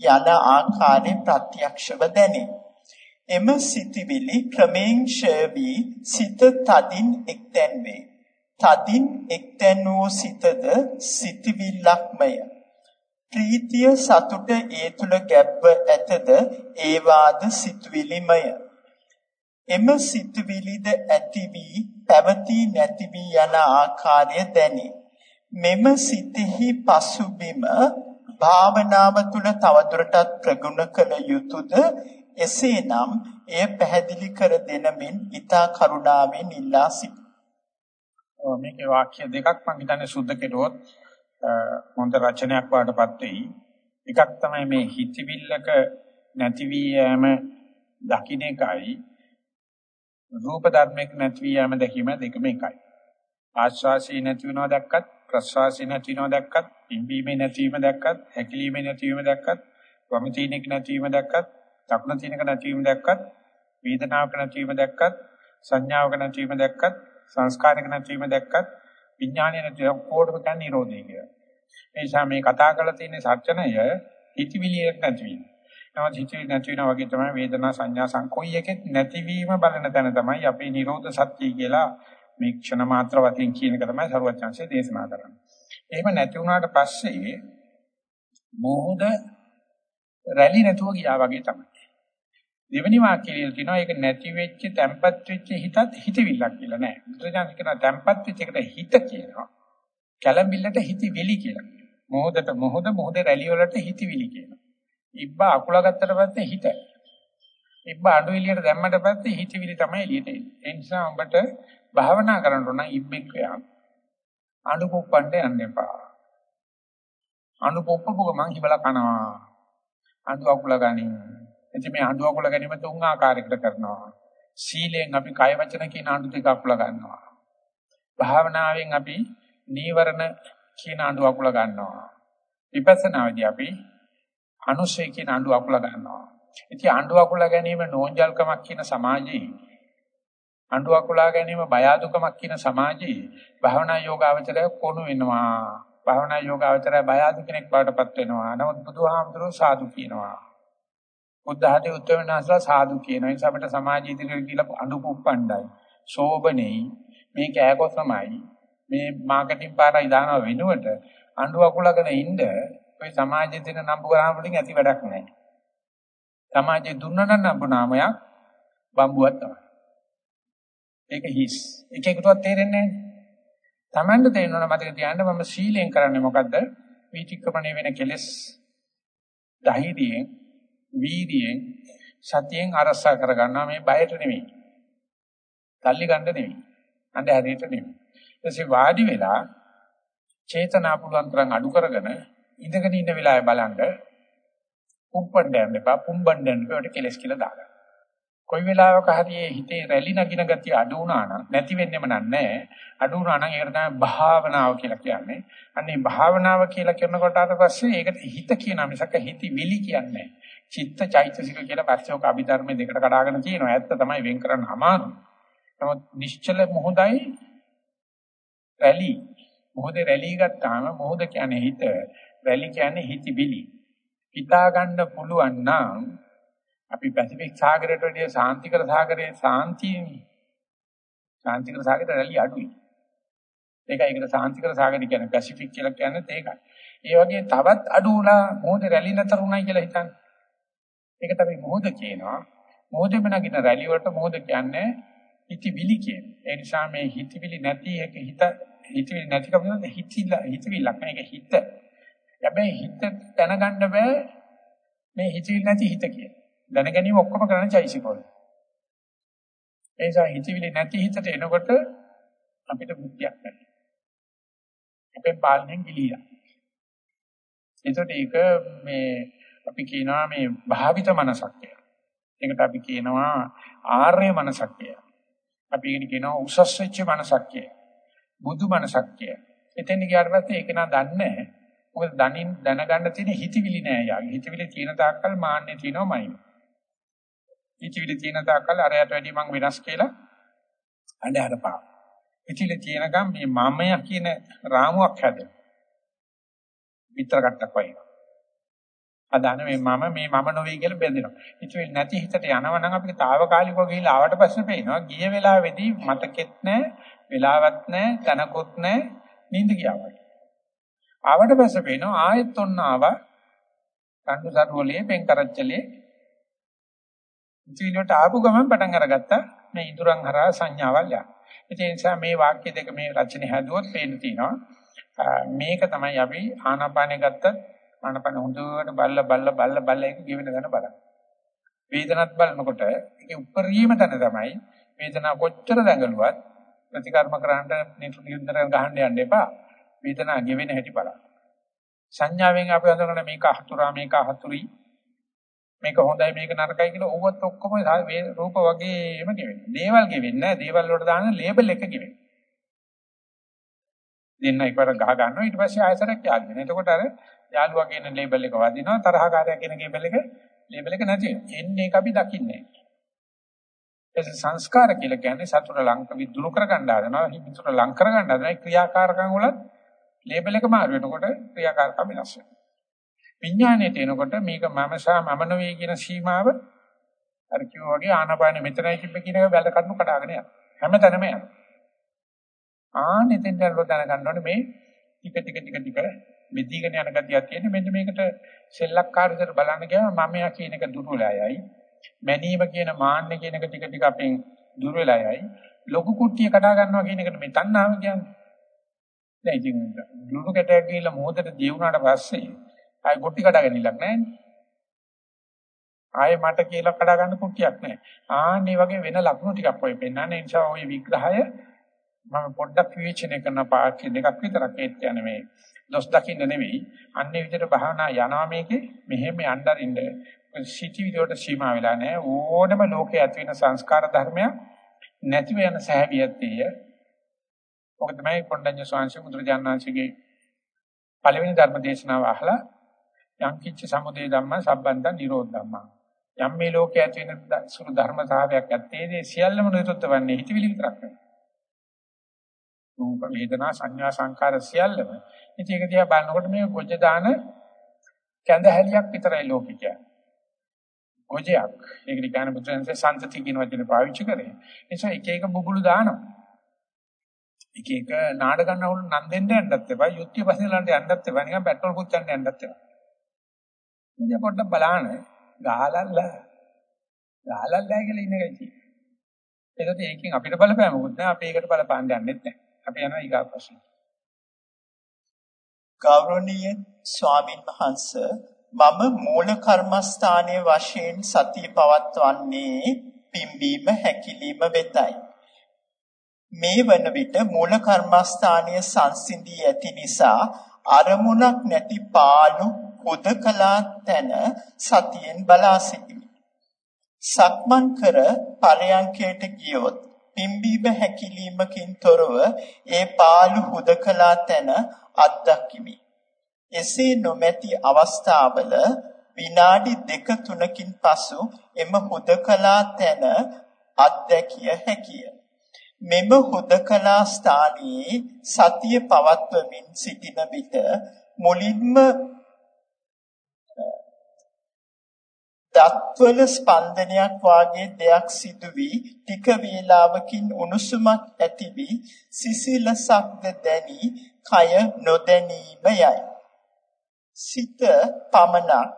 යන ආකාරය ප්‍රත්‍යක්ෂව දැනේ. එම සිතුවිලි ක්‍රමෙන් ක්ෂය වී සිත තදින් එක්තැන් වේ. තදින් එක්තැන් වූ සිතද සිතවිල්ලක්මය. ප්‍රීතිය සතුට ඒ තුල ගැබ්ව ඇතද ඒවාද සිතුවිලිමය. එම සිතුවිලිද ඇති වී පැවති නැති වී යන ආකාරය දැනේ. මෙම සිතෙහි පසුබිම භාවනාව තුළ තවදුරටත් ප්‍රගුණ කළ යුතුයද එසේනම් එය පැහැදිලි කර දෙනමින් ඊතා කරුණාවෙන් ඉල්ලා සිටිනවා මේකේ වාක්‍ය දෙකක් මම හිතන්නේ සුද්ධ කෙරුවොත් හොඳ රචනයක් වඩපත් වෙයි. එකක් තමයි මේ හිතවිල්ලක නැති වී යෑම දකින්න එකයි රූප ධර්මයක නැති වී යෑම දැකීම දෙකම එකයි. ආශ්වාසී නැති වෙනවා දැක්කත් ප්‍රශ්වාසී නැති වෙනවා දැක්කත් ඉම්බීමේ නැතිවීම දැක්කත් හැකිලීමේ නැතිවීම දැක්කත් වම තීනක නැතිවීම දැක්කත් දකුණ තීනක නැතිවීම දැක්කත් වේදනාවක නැතිවීම දැක්කත් සංඥාවක නැතිවීම දැක්කත් සංස්කාරයක නැතිවීම දැක්කත් විඥානය නැති ඔක්කොටම කියන්නේ නිරෝධය කියලා. ඒ නිසා මේ කතා කරලා තියෙන සත්‍යණය හිතවිලියක් නැති වීම. නමුත් හිතේ නැති වෙනා වගේ තමයි වේදනා සංඥා සංකොයි එකෙත් නැතිවීම බලන තැන තමයි අපේ නිරෝධ සත්‍ය කියලා මේ ක්ෂණ මාත්‍ර වශයෙන් කියන එක තමයි සරුවචාන්සේ දේශනා කරන්නේ. එහෙම නැති වුණාට පස්සේ මොහොත රැලි නැතුව ගියා වගේ තමයි. දෙවෙනි වාක්‍යයේ කියනවා ඒක නැති වෙච්ච තැම්පත් වෙච්ච හිතත් හිතවිල්ලක් කියලා නෑ. බුදුරජාණන් කියනවා තැම්පත් වෙච්ච එකට හිත කියනවා. කැළඹිල්ලට හිතවිලි කියලා. මොහොතට මොහොත මොහොතේ රැලි වලට හිතවිලි කියනවා. ඉබ්බා අකුල ගත්තට පස්සේ හිත. ඉබ්බා අඬු එළියට දැම්මට පස්සේ හිතවිලි තමයි එළියට එන්නේ. ඒ නිසා උඹට භාවනා කරන්න ඕන ඉබ්බෙක් වෙනවා. අඬු පුප්පන්න යන්න එපා. අඬු පුප්පපුව මං හිබලා කනවා. අඬු අකුල ගනින්. ඉතින් මේ අඬු අකුල ගැනීම තුන් ආකාරයකට කරනවා. සීලෙන් අපි කය වචන කියන අඬු දෙක අකුල ගන්නවා. භාවනාවෙන් අපි නීවරණ කියන අඬු අකුල ගන්නවා. විපස්සනාවේදී අපි අනුශය කියන අඬු අකුල ගන්නවා. ඉතින් අඬු අකුල ගැනීම නෝන්ජල්කමක් කියන සමාජයේ අඬු අකුලා ගැනීම බය අදුකමක් කියන සමාජයේ භාවනා යෝගාවචරය කොණු වෙනවා. භාවනා යෝගාවචරය බය අදු කෙනෙක් බවටපත් වෙනවා. නමුත් බුදුහාමුදුරුවෝ සාදු කියනවා. බුද්ධ ආදී උත්තරනාසලා සාදු කියනවා. ඒ නිසා අපිට සමාජ ඉදිරියට ගිහලා අඬු පුප්පණ්ඩයි. සෝබනේ මේ කෑකොස්සමයි මේ මාකටිං පාරයි දානව වෙනුවට අඬු අකුලගෙන ඉන්න ඔය සමාජයේ දෙන නම්බු ගාන වලින් ඇති වැඩක් නැහැ. සමාජයේ දුන්නන නම්බු නාමයක් බම්බුවක් තමයි. ඒක හිස්. එකෙකුටවත් තේරෙන්නේ නැහැ. Tamanට තේරෙනවා මතක තියාගන්න මම සීලෙන් කරන්නේ මොකද්ද? විචික්‍රමණය වෙන කෙලෙස් ධෛර්යයෙන්, වීර්යයෙන්, සතියෙන් අරසා කරගන්නවා මේ බයට නෙමෙයි. තල්ලි ගන්න නෙමෙයි. අnder හැරෙට නෙමෙයි. ඊටසේ වාඩි වෙලා චේතනා පුළුවන් තරම් අඩු කරගෙන ඉඳගෙන ඉන්න වෙලාවේ බලන්න පුම්පණ්ඩ යන්න එපා පුම්බණ්ඩ යන්න එපා කෙලස් කියලා දාගන්න. කොයි වෙලාවක හරි හිතේ රැලි නගින ගතිය අඩු වුණා නම් නැති වෙන්නෙම නෑ අඩු වුණා නම් ඒකට තමයි භාවනාව කියලා කියන්නේ. අන්නේ භාවනාව කියලා කරනකොට අර පස්සේ ඒකට හිත කියන මිසක හිත විලි කියන්නේ චිත්ත චෛතසික කියලා පස්සෝක අභිධර්මයේ දෙකට කඩාගෙන තියෙනවා. ඇත්ත තමයි වෙන් කරන්න අමාරු. නමුත් නිශ්චල මොහොතයි රැලි මොහොතේ රැලි ගත්තාම මොහොත කියන්නේ හිත රැලි කියන්නේ හිතවිලි. හිතා ගන්න පුළුවන් නම් අපි පැසිෆික් සාගරයට වඩා සාන්තිකර සාගරයේ සාන්තියනේ. සාන්තිකර සාගරේ රැලි අඩුයි. ඒකයි ඒකට සාන්තිකර සාගරය කියන්නේ පැසිෆික් කියලා කියන්නේ ඒකයි. ඒ වගේ තවත් අඩු වුණා මොහොතේ රැලි නතර වුණයි කියලා හිතන්න. ඒක තමයි මොහොත කියනවා. මොහොතේම නගින රැලි වලට මොහොත කියන්නේ හිතවිලි කියන්නේ. ඒ නිසා මේ හිතවිලි නැති එක හිත හිතවිලි නැති කම හිතිල හිතවිලක් මේක හිත. හැබැයි හිත දැනගන්න බෑ මේ හිතවිලි නැති හිත කියන. දැන ගැනීම ඔක්කොම කරන චෛසිකවල. ඒ නිසා හිතවිලි නැති හිතට එනකොට අපිට බුද්ධියක් නැහැ. අපේ පාලනයෙන් ගිලිලා. ඒකට ඒක මේ අපි කියනවා මේ භාවිත මනසක් කියලා. ඒකට අපි කියනවා ආර්ය මනසක් කියලා. අපි ඒකට කියනවා උසස් වෙච්ච මනසක් කියලා. බුදු මනසක් කියලා. එතෙන් ගියාට පස්සේ ඒක නා දන්නේ නැහැ. මොකද දනින් දැනගන්න තියෙන හිතවිලි නෑ යාගේ. හිතවිලි තියෙන තාක්කල් මාන්නේ තියෙනවමයි. හිතවිලි තියෙන තාක්කල් අරයට වැඩි මං වෙනස් කියලා අඬහරපා. හිතවිලි තියෙනකම් මේ මමය කියන රාමුවක් හැදෙනවා. විතර කට්ටක් වයි. අදාන මේ මම මේ මම නොවේ කියලා බෙදෙනවා. හිතවිලි නැති හිතට යනවා නම් අපිට తాවකාලිකව ගිහිල්ලා ආවට පස්සේ පේනවා ගිය වෙලාවේදී මතකෙත් නැහැ, වෙලාවක් නැහැ, තනකොත් නැහැ, නිින්ද ගියා වගේ. ආවට පස්සේ පේනවා ආයෙත් ඔන්න ආවා. කණ්ඩු සරුවලේ පෙන් කරච්චලේ ඉතිවිලට ආපු ගමන් පටන් අරගත්තා මේ ඉඳුරන් හරහා සංඥාවල් යන. ඒ නිසා මේ වාක්‍ය දෙක මේ රචනය හැදුවොත් පේන්න තියෙනවා. මේක තමයි අපි ආනාපානෙ ගත්තත් ආනාපාන හොඳට බල්ල බල්ල බල්ල බල්ල එක ගෙවෙන ගන්න බලන්න. වේදනත් බලනකොට ඒකේ උපරිම තැන තමයි වේදනාව කොච්චර දඟලුවත් ප්‍රතිකර්ම කරන්න නිරුද්ධ ගහන්න යන්න එපා. වේදනාව ගෙවෙන හැටි බලන්න. සංඥාවෙන් අපි හඳුනන මේක හතුරා මේක හතුරි මේක හොඳයි මේක නරකයි කියලා ඕවත් ඔක්කොම රූප වගේම ගෙවෙනවා. දේවල් ගෙවෙන්නේ නැහැ. දේවල් වලට දාන ලේබල් එක ගෙවෙනවා. දෙන්න එකවර ගහ ගන්නවා ඊට පස්සේ ආයතරයක් යාගෙන. එතකොට අර යාළුවා කියන ලේබල් එක වදිනවා තරහකාරයා කියන ලේබල් එක ලේබල් එක නැති වෙනවා. එන්නේ ඒක අපි දකින්නේ නැහැ. ඒ සංස්කාර කියලා කියන්නේ සතුට ලංක විදුරු කර ගන්න හදනවා. හිමිතුර ලං කර ගන්න හදනවා. ක්‍රියාකාරකම් වල ලේබල් එක මාරු වෙනකොට ක්‍රියාකාරකම් වෙනස් වෙනවා. විඥාණයට එනකොට මේක මම සහ මම නෙවෙයි කියන සීමාව අර කිව්වා වගේ ආනාපානෙ මෙතනයි තිබ්බ කියන එක බැල කඩු කඩාගෙන යනවා. හැමතැනම යනවා. ආනෙතෙන් දැනග ගන්න ඕනේ මේ ටික ටික ටික ටික මෙදීගෙන යන ගතියක් තියෙන මෙන්න මේකට සෙල්ලක්කාර විදිහට බලන්න ගියාම මම යා කියන එක දුර්වලයයි. මැනීම කියන මාන්න කියන එක ටික ටික අපෙන් දුර්වලයයි. ලොකු කුට්ටිය කඩා ගන්නවා කියන එකට මේ තණ්හාව කියන්නේ. දැන් ඉතින් ලුණු කැටයක් ගිහලා මොහොතට දිය වුණාට පස්සේ ආයෙ කුට්ටි කඩාගෙන ඉලක් නැහැ. ආයෙ මට කියලා කඩා ගන්න කුට්ටියක් නැහැ. ආන්නේ වගේ වෙන ලක්ෂණ ටිකක් ඔය පෙන්වන්නේ නිසා ওই විග්‍රහය මම පොඩ්ඩක් විවේචනය කරන පාඩක දෙකක් විතරක් ඒත් කියන්නේ මේ දොස් දකින්න නෙවෙයි අන්නේ විදිහට භාවනා යනවා මේකේ. මෙහෙම යන්නරින්න සිටි විදියට සීමා වෙලා නැහැ. ඕනම ලෝකයේ ඇති වෙන සංස්කාර ධර්මයක් නැතිව යන සහැවියත්තිය ඔක තමයි කොණ්ඩඤ්ඤ ස්වාමීන් මුද්‍රජානනාංශගේ පළවෙනි ධර්ම දේශනාව අහලා යම් කිච්ච සමුදය ධම්ම සම්බන්ධ නිරෝධ ධම්ම. යම් මේ ලෝකයේ ඇති වෙන සුළු ධර්මතාවයක් ඇත්තේ ඒ සියල්ලම නිරුද්ධ වන්නේ හිතවිලි විතරක් නෙවෙයි රූප වේදනා සංඥා සංකාර සියල්ලම ඉතින් ඒක දිහා බලනකොට මේ ගොජ දාන කැඳ හැලියක් විතරයි ලෝකෙ කියන්නේ ගොජයක්. ඒක නිකාන පුත්‍රයන්සේ සම්තති කියන වචනේ පාවිච්චි කරේ. ඒ නිසා එක එක බුබුලු දානවා. එක එක නාඩ ගන්නවුන් නම් දෙන්න යන්නත් එපා. යුක්තිය පස්සේ ළඟට යන්නත් එපා. නිකන් පෙට්‍රල් පුච්චන්න යන්නත් එපා. ඉතින් පොඩ්ඩක් බලන්න. ගහලල්ලා. ගහලල්ලා කියලා ඉන්න එකයි තියෙන්නේ. ඒකත් ඒකෙන් අපිට බලපෑමකුත් නැහැ. අපි ඒකට බලපාන්න යන්නෙත් නැහැ. අපි යනවා ඊගා ප්‍රශ්න. ගෞරවනීය ස්වාමින් වහන්සේ මම මූල කර්මස්ථානයේ වශයෙන් සතිය පවත්වන්නේ පිම්බීම හැකිලිම වෙතයි. මේ වන විට මූල කර්මස්ථානීය සංසිඳී ඇති නිසා අරමුණක් නැති පාළු හුදකලා තැන සතියෙන් බලා සිටිමි. සක්මන් කර පරයන්කයට ගියොත් පිම්බීම හැකිලීමකින් තොරව ඒ පාළු හුදකලා තැන අත්දකිමි. එසේ නොමැති අවස්ථාවල විනාඩි දෙක තුනකින් පසු එම හුදකලා තැන අත්දැකිය හැකිය. මෙම හුදකලා ස්ථානයේ සතිය පවත්වමින් සිටින විට මුලින්ම දත්වල ස්පන්දනයක් වාගේ දෙයක් සිදු වී ටික වේලාවකින් උණුසුමක් ඇති වී සිසිලසක්ද දැනි කය නොදැනීම යයි. සිත පමණක්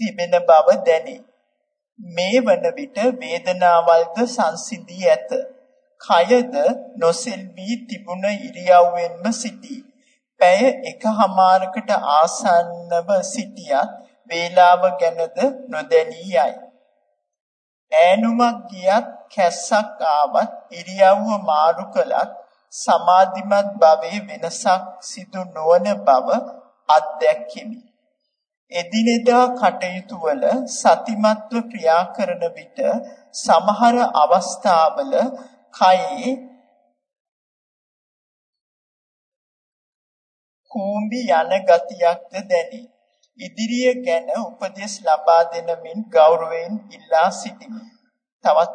තිබෙන බව දැනේ. මේ වන විට වේදනාවල්ද සංසිඳී ඇත. කයද නොසෙල්වී තිබුණ ඉරියව්වෙන්ම සිටී. පැය එකහමාරකට ආසන්නව සිටියත් වේලාව ගැනද නොදැනී යයි. ඈනුමක් ගියත් කැස්සක් ආවත් ඉරියව්ව මාරු කළත් සමාධිමත් භවයේ වෙනසක් සිදු නොවන බව අත්දැක්කෙමි. එදිනෙදා කටයුතු වල සතිමත්ව ක්‍රියා කරන විට සමහර අවස්ථාවල කයේ කූඹි යන ගතියක්ද දැනේ. ඉදිරිය ගැන උපදෙස් ලබා දෙන මෙන් ගෞරවයෙන් ඉල්ලා සිටිමි. තවත්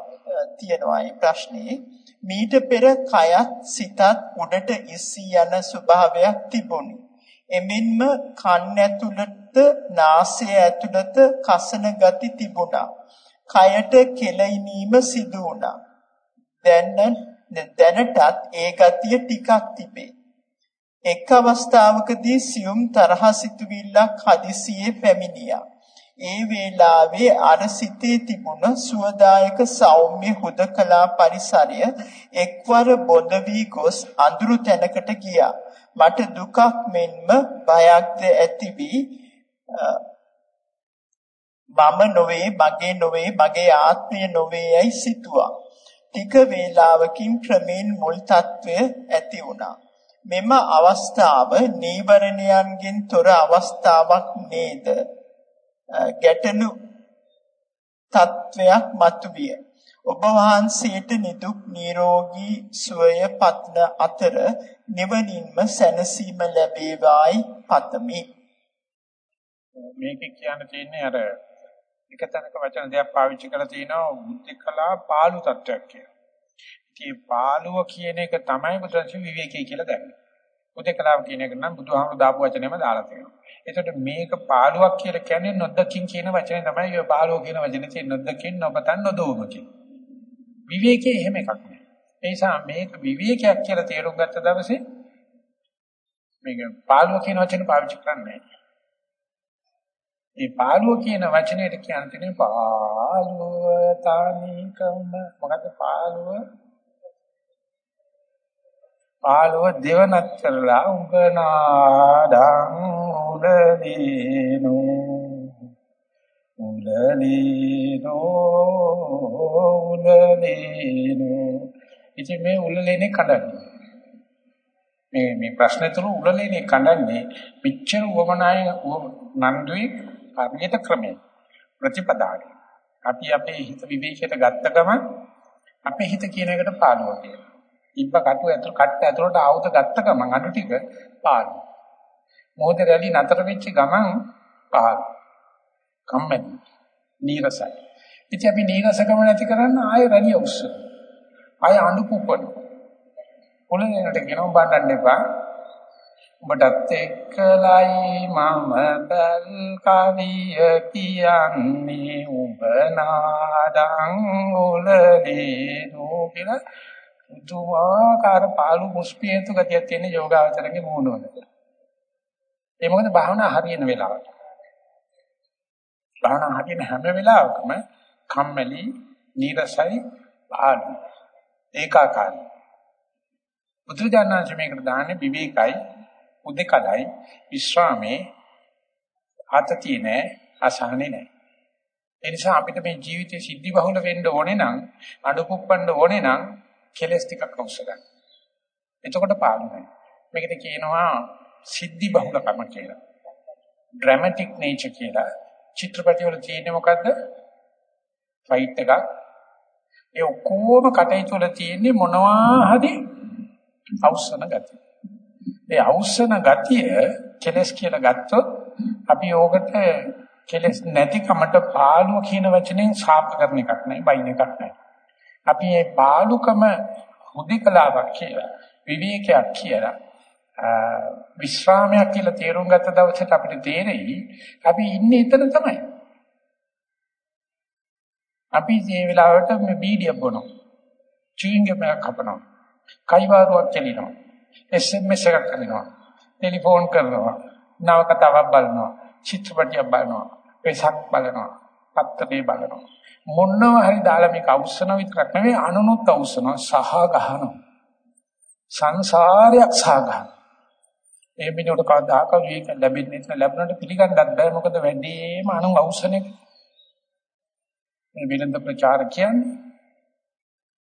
තියෙනවා මේ ප්‍රශ්නේ. මීට පෙර කයත් සිතත් උඩට ඉස්සී යන ස්වභාවයක් තිබුණි. එමෙන්ම කන් ඇතුළත නාසය ඇතුළත කසන ගති තිබුණා. කයට කෙලෙීමීම සිදු වුණා. දැන් දැනටත් ඒ ගතිය ටිකක් තිබේ. එක් අවස්ථාවකදී සියුම් තරහ සිතුවිල්ලක් හදිසියේ පැමිණියා. ඒ වේලාවේ අර සිතේ තිබුණ සුවදායක සෞම්‍ය හුදකලා පරිසරය එක්වර බොඳ වී ගොස් අඳුරු තැනකට ගියා. මට දුකක් මෙන්ම බයක්ද ඇති වී මම නොවේ මගේ නොවේ මගේ ආත්මය නොවේ යයි සිතුවා. ටික වේලාවකින් ක්‍රමෙන් මුල් తත්වය ඇති වුණා. මෙම අවස්ථාව නීවරණයන්ගෙන් තොර අවස්ථාවක් නේද? ගැටලු තත්වයක් මතුවිය. ඔබ වහන්සේට නිදුක් නිරෝගී සුවය පත්න අතර නිවනින්ම සැනසීම ලැබේවායි පතමි. මේකේ කියන්න තියෙන්නේ අර එක තැනක වචන දෙයක් පාවිච්චි කරලා තිනවා බුද්ධ කලා පාළු තත්වයක් කියලා. ඒ පාළුව කියන එක තමයි බුදුන්සේ විවේකී කියලා දැක්කේ. උදේකලාව කියන එක නම් බුදුහාමුදුරු දාපු වචනේම දාලා තියෙනවා. එතකොට මේක පාළුවක් කියලා කියන්නේ නොදකින් කියන වචනේ තමයි ඔය පාළුව කියන වචනේ තියෙන නොදකින් නොපතන් නොදෝමකින්. විවේකයේ එහෙම එකක් නෑ. ඒ නිසා මේක විවේකයක් කියලා තේරුම් ගත්ත දවසේ මේක පාළුව කියන වචනේ පාවිච්චි කරන්නේ නෑ. ඒ පාළුව කියන වචනයට කියන්නේ පාළුව තානිකම මොකද පාළුව පාළුව දෙවනත් කරලා උඹ නාඩං උලදීනු උලදීනු උලදීනු ඉතින් මේ උලලේනේ කඩන්නේ. මේ මේ ප්‍රශ්නේ තුරු උලලේනේ කඩන්නේ පිච්චර වමනාය නන්දුයි හරියට ක්‍රමය ප්‍රතිපදාවයි අපි අපේ හිත විවේකයට ගත්ත ගමන් අපේ හිත කියන එකට පාළුවා කියනවා ඉබ්බ කටු ඇතුළ කට්ට ඇතුළට ආවුත ගත්ත ගමන් අඩු ටික පාළු. මොහොත රැලි නතර වෙච්ච ගමන් පාළු. කම්මැලි. නීරසයි. ඉතින් අපි නීරසකම නැති කරන්න ආය රැලි උස්සන. ආය අඬු කුප්පන. පොළේනට ගෙනව බණ්ඩන්න එපා. ඔබටත් එක්කලයි මම බල් කවිය කියන්නේ ඔබ නාදං උලදී නෝ කියලා පුදුමාකාර පාළු මුස්පියන්තු ගතියක් තියෙන යෝගාවචරගේ මූණවල. ඒ මොකද භාවනා හරියන වෙලාවට. භාවනා හරියන හැම වෙලාවකම කම්මැලි, නීරසයි, පාළු. ඒකාකාරයි. බුදුජානනාංශ මේකට දාන්නේ විවේකයි, උදේකලයි, විශ්‍රාමේ ආතතිය නෑ, අසහනේ නෑ. ඒ නිසා අපිට මේ ජීවිතේ සිද්ධි බහුල වෙන්න ඕනේ නම්, අඩුකුප්පන්න ඕනේ නම් කෙලස් ටිකක් අවශ්‍ය ගන්න. එතකොට පාළු නැහැ. මේකට කියනවා සිද්ධි බහුලකම කියලා. ඩ්‍රැමැටික් නේචර් කියලා. චිත්‍රපටි වල තියෙන්නේ මොකද්ද? ෆයිට් එකක්. ඒ ඔක්කොම කටයුතු වල තියෙන්නේ මොනවා හරි අවසන ගතිය. ඒ අවසන ගතිය කෙලස් කියලා ගත්තොත් අපි ඕකට කෙලස් නැතිකමට පාළුව කියන වචනෙන් ශාප කරන එකක් නෑ, බයින් එකක් නෑ. අපි මේ පාලුකම හුදිකලාවක් කියලා විවේකයක් කියලා විශ්‍රාමයක් කියලා තේරුම් ගත්ත දවසට අපිට තේරෙයි අපි ඉන්නේ එතන තමයි. අපි මේ වෙලාවට මේ බීඩිය බොනවා. චුයින්ගම් එකක් කපනවා. කයිවාරුවක් කෙලිනවා. SMS එකක් කරනවා. ටෙලිෆෝන් කරනවා. නවකතාවක් බලනවා. චිත්‍රපටියක් බලනවා. වෙසක් බලනවා. පත්තරේ බලනවා. මොනවා හරි දාලා මේක අවශ්‍යන විතරක් නෙවෙයි අනුනුත් අවශ්‍යනවා සහ ගහනවා. සංසාරයක් සහ ගහනවා. ඒ මිනිහට කවදාක විවේක ලැබෙන්නේ නැත්නම් ලැබුණාට පිළිගන්නත් බෑ මොකද වැඩිම අනු අවශ්‍යනේ. මේ විලඳ ප්‍රචාර කියන්නේ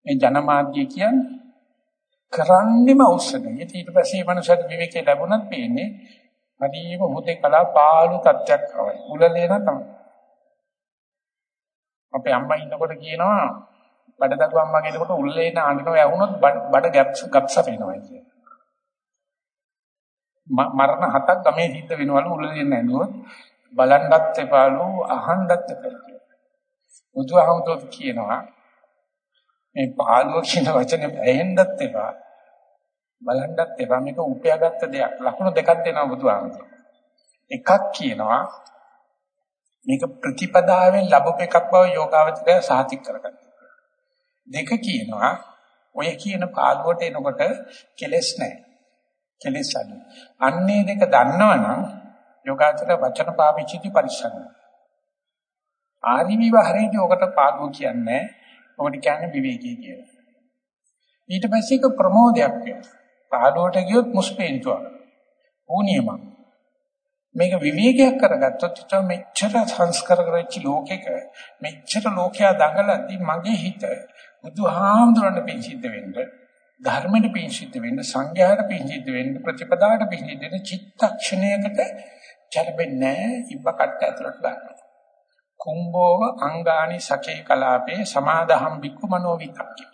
මේ ජනමාධ්‍ය කියන්නේ කරන්නේම අවශ්‍යනේ. ඊට පස්සේ මනුෂ්‍යත් විවේකේ ලැබුණත් පේන්නේ හරිම හුදේ කලා පාළු තත්ත්වයක් අවයි. උලලේ නම් තමයි. අපේ අම්මා ඉන්නකොට කියනවා බඩදරු අම්මා කෙනෙකුට උල්ලේ ඉන්න අඬනවා යවුනොත් බඩ ගැප්ස් ගප්ස වෙනවා කියන. මරණ හතක් ගමේ සිද්ධ වෙනවලු උල්ලේ නැනුවොත් බලන්නත් එපාලු අහන්නත් එපාලු. බුදුහාමුදුරුවෝ කියනවා මේ පාළුව කියන වචනේ ඇහෙන්නත් එපා බලන්නත් එපා මේක උපයාගත්ත දෙයක් ලකුණු දෙකක් දෙනවා බුදුහාමුදුරුවෝ. එකක් කියනවා මේක ප්‍රතිපදාවෙන් ලැබුප එකක් බව යෝගාවචරය සාතික කරගන්නවා. දෙක කියනවා ඔය කියන පාළුවට එනකොට කෙලස් නැහැ. කෙලස් අඩු. අන්නේ දෙක දන්නවනම් යෝගාචර වචන පාවිච්චි පරිස්සම්. ආදි විවහරේදී ඔකට පාළුව කියන්නේ ඔකට කියන්නේ විවේකී කියලා. ඊට පස්සේ ඒක ප්‍රමෝදයක් වෙනවා. පාළුවට ගියොත් මුස්පේන්තුවක්. ඕනියමක්. මේක විවේකයක් කරගත්තොත් ඊට මෙච්චර සංස්කාර කරච්ච ලෝකෙක මෙච්චර ලෝකයා දඟලද්දි මගේ හිත බුදුහාමුදුරන් පිංසිද්ධ වෙන්න ධර්මෙට පිංසිද්ධ වෙන්න සංඝයාට පිංසිද්ධ වෙන්න ප්‍රතිපදාවට පිංසිද්ධ වෙන්න චිත්තක්ෂණයකට චලබෙන්නේ ඉබ්බ කට්ට ඇතුලට ගන්නවා කුම්භෝව අංගානි සකේ කලාපේ සමාදහම් බික්කු මනෝ විතක්කේ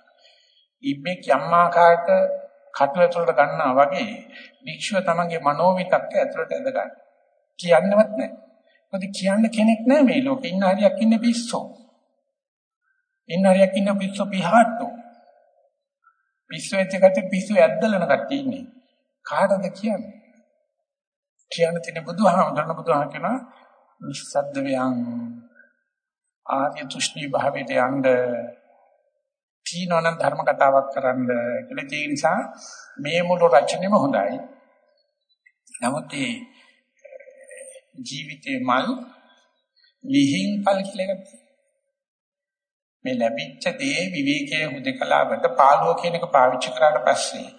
ඉබ්බේ යම්මාකාරට කටු ඇතුලට ගන්නවා වගේ භික්ෂුව තමගේ මනෝ විතක්ක ඇතුලට ඇද ගන්නවා කියන්නවත් නැහැ. මොකද කියන්න කෙනෙක් නැහැ මේ ලෝකේ. ඉන්න හරියක් ඉන්නේ පිස්සෝ. ඉන්න හරියක් ඉන්න පිස්සෝ පිහාට්ටෝ. පිස්සු වෙච්ච කට්ටිය පිස්සු ඇද්දලන කට්ටිය ඉන්නේ. කාටද කියන්නේ? කියන්න තියෙන බුදුහාමුදුරන බුදුහාම කියනවා නිස්සද්ද වයන් ආර්ය තුෂ්ණි භාවයට යන්න තීනෝනම් ධර්ම කතාවක් කරන්න කියලා ඒ නිසා මේ මුළු රචනෙම හොඳයි. නමුත් ජීවිතේ මල් විහිං පල් කියලා එකක් මේ ලැබිච්ච දේ විවේකයේ හුදකලාවට පාළුව කියන එක පාවිච්චි කරාට පස්සේ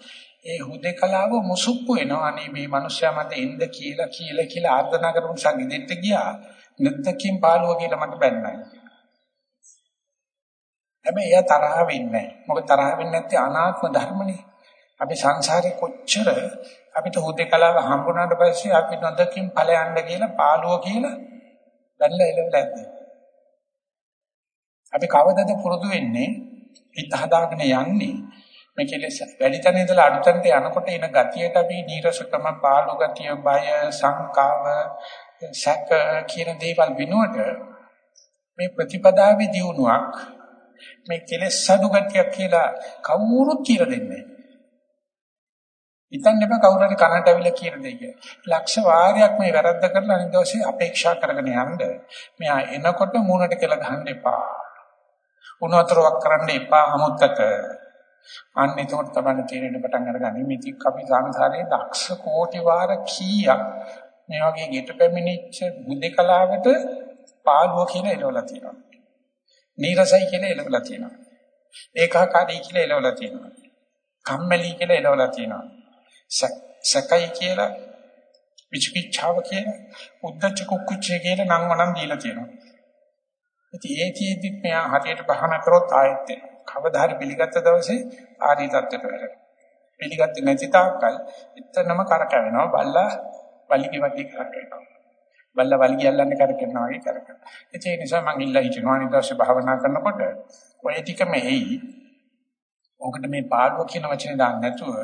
ඒ හුදකලාව මුසුප්පු වෙනවා. අනේ මේ මිනිස්සයා මට එන්න කියලා කියලා කියලා ආර්දනා කරපු නිසා නිදෙට්ට ගියා. නැත්තකින් පාළුව කියලා මට බැන්නයි හැබැයි එයා තරහ වෙන්නේ නැහැ. මොකද තරහ වෙන්නේ නැත්තේ අනාත්ම ධර්මනේ. අපි සංසාරේ කොච්චර අපිට හුදකලාව හම්බුනාට පස්සේ අපි නොදකින් ඵලයන්ද කියලා පාළුව කියලා දැන්ලා එළවලා ඇද්ද. අපි කවදද පුරුදු වෙන්නේ හිත හදාගෙන යන්නේ මේ කෙලෙස් වැඩි තැන ඉඳලා අඩු තැනට යනකොට එන ගතියට අපි නීරසකම පාළු ගතිය බය සංකාව සැක කියන දේවල් විනුවට මේ ප්‍රතිපදාවේ දියුණුවක් මේ කෙලෙස් අඩු ගතියක් කියලා කවුරුත් කියලා දෙන්නේ හිතන්න එපා කවුරු හරි කනට ඇවිල්ලා කියන දෙය කියලා. ලක්ෂ වාරයක් මේ වැරද්ද කරලා අනිත් දවසේ අපේක්ෂා කරගෙන යන්න. මෙයා එනකොට මූණට කියලා ගහන්න එපා. උණු වතුරක් කරන්න එපා අමුත්තක. අන්න එතකොට තමයි තේරෙන්න පටන් අරගන්නේ මේ තික් අපි සංසාරයේ දක්ෂ කෝටි වාර කීයක් මේ වගේ ගෙට පැමිණිච්ච බුද්ධකලාවට පාළුව කියලා එළවලා තියෙනවා. නීරසයි කියලා එළවලා තියෙනවා. ඒකාකාරී කියලා එළවලා තියෙනවා. කම්මැලි කියලා එළවලා තියෙනවා. සැකයි කියලා විචිකිච්ඡාව කියලා උද්දච්ච කුක්කුච්චය කියලා නම් වනම් දීලා තියෙනවා. ඉතින් ඒකෙදි මෙයා හරියට බහන කරොත් ආයෙත් කවදා හරි පිළිගත්ත දවසේ ආදී தත්ත්වයට වැටෙනවා. පිළිගත්තේ නැති තාක්කල් එතනම කරකැවෙනවා බල්ලා වලිගේ වගේ කරකැවෙනවා. බල්ලා වලිගය අල්ලන්නේ කරකැවෙනවා වගේ කරකැවෙනවා. ඒ නිසා මම ඉල්ලා හිටිනවා අනිද්දාසේ භාවනා කරනකොට ඔය ටිකම එයි. ඔකට මේ පාඩුව කියන වචනේ දාන්න නැතුව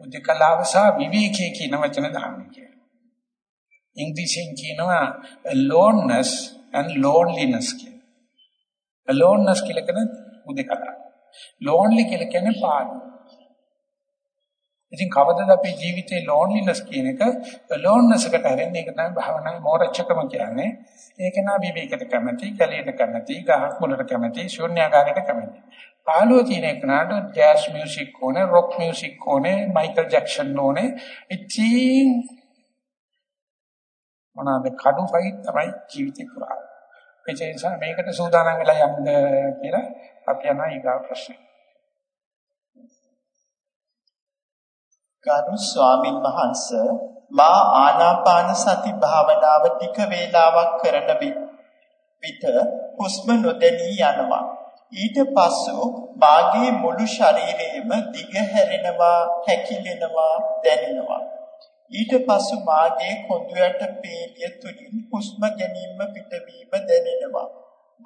උද්දකලාව සහ විවේකයේ කියන වචන දාන්න කියලා. ඉංග්‍රීසියෙන් කියනවා aloneness and loneliness කියලා. Aloneness කියලා කියන උදේකලා. lonely කියලා කියන්නේ පාඩු. ඉතින් කවදද අපේ ජීවිතේ loneliness කියන එක aloneness එකට හැරෙන්නේ ඒක තමයි භාවනාවේ මෝරච්චකම කියන්නේ. ඒක නා විවේකයට කැමති, කැලේට කැමති, ගහක් මුලට කැමති, ශූන්‍යාකාරයට කැමති. පාළුව තියෙන එකනට ජෑස් මියුසික් ඕනේ, රොක් මියුසික් ඕනේ, මයිකල් ජැක්සන් ඕනේ. ඉතින් මොනවාද කඩු ෆයිට් තමයි ජීවිතේ පුරා. ඒ නිසා මේකට සූදානම් වෙලා යන්න කියලා අපි යනවා ඊගා ප්‍රශ්නේ. ගරු ස්වාමින් වහන්සේ මා ආනාපාන සති භාවනාව ටික වේලාවක් කරන විට හුස්ම නොදැනී යනවා. ඊට පස්සෙ මාගේ මුළු ශරීරයේම දිග හැරෙනවා, හැකිලෙනවා, දැනෙනවා. ඊට පසු මාගේ කොඳුයට පේලිය තුලින් හුස්ම ගැනීම පිටවීම දැනෙනවා.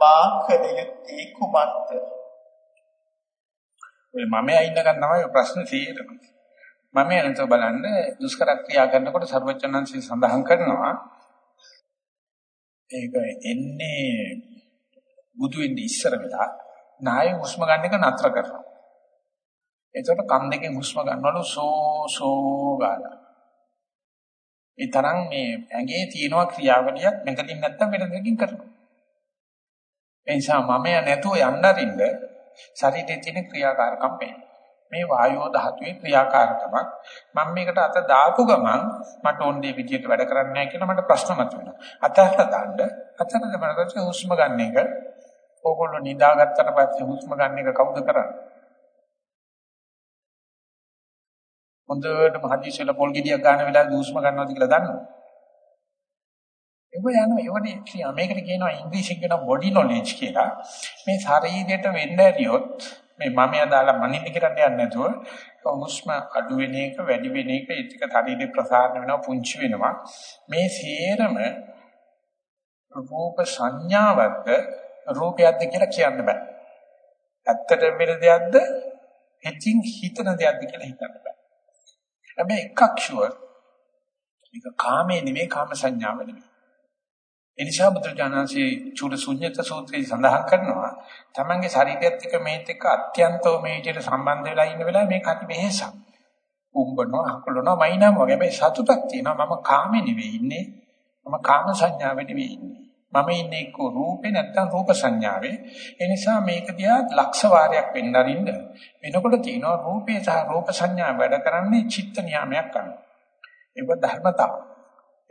මා කළ යුත්තේ කුමක්ද? ඔය මම අයින්නකන් තමයි ප්‍රශ්න තියෙන්නේ. මම එනතෝ බලන්න දුෂ්කර ක්‍රියා කරනකොට ਸਰවඥාන්සේ සඳහන් කරනවා ඒක එන්නේ බුදු වෙන්නේ ඉස්සර වෙලා නායෙන් හුස්ම ගන්න එක නතර කරනවා. එතකොට කන් දෙකෙන් හුස්ම ගන්නවලු සෝ සෝ ගාලා. ඒ තරම් මේ ඇඟේ තියෙනවා ක්‍රියාවලියක් මෙතනින් නැත්තම් වෙන දෙකින් කරනවා. ඒ නිසා මම නැතුව යන්න අරින්න ශරීරයේ තියෙන ක්‍රියාකාරකම් පේනවා. මේ වායෝ ධාතුවේ ක්‍රියාකාරකමක් මම මේකට අත දාපු ගමන් මට ඕනේ විදියට වැඩ කරන්නේ නැහැ කියලා මට ප්‍රශ්න මතුවෙනවා. අතහට දාන්න අතට බලද්දී හුස්ම ගන්න එක ඕගොල්ලෝ නිදාගත්තට පස්සේ හුස්ම ගන්න එක කවුද කරන්නේ? හොඳටම හදිසියල පොල් ගෙඩියක් ගන්න වෙලාවේ හුස්ම ගන්නවද කියලා දන්නවද? ඒක යනවා ඒවනේ කියා මේකට කියනවා ඉංග්‍රීසියෙන් කියනවා බොඩි නොලෙජ් කියලා. මේ ශරීරයට වෙන්න ඇරියොත් මේ මමයා දාලා මනින්න කරන්න යන්නේ නැතුව හුස්ම අඩු වෙන එක වැඩි වෙන එක ඒක ශරීරේ ප්‍රසාරණ වෙනවා පුංචි වෙනවා. මේ සියරම රූප සංඥාවක්ද රූපයක්ද කියලා කියන්න බෑ. ඇත්තට වෙන දෙයක්ද හිතින් හිතන දෙයක්ද කියලා හිතන්න බෑ. හැබැයි එකක් ෂුවර්. මේක කාමේ නෙමෙයි කාම සංඥාව නෙමෙයි. එනිසා බුදුජානන්සේ චූල ශුන්්‍යත සූත්‍රයේ සඳහන් කරනවා තමන්ගේ ශරීරයත් එක්ක මේත් එක්ක අත්‍යන්තව මේ විදිහට සම්බන්ධ වෙලා ඉන්න වෙලාවේ මේක අති වෙහසක්. උඹනවා හකුලනවා මයින්නම් වගේ මේ සතුටක් තියෙනවා මම කාමේ නෙවෙයි ඉන්නේ. මම කාම සංඥාවේ නෙවෙයි ඉන්නේ. මම ඉන්නේ එක්ක රූපේ නැත්තම් රූප සංඥාවේ. ඒ නිසා මේක දිහා ලක්ෂ වාරයක් වෙන්න අරින්න වෙනකොට තියෙනවා රූපේ සහ රූප සංඥා වැඩ කරන්නේ චිත්ත නියාමයක් කරනවා. ඒක ධර්මතාව.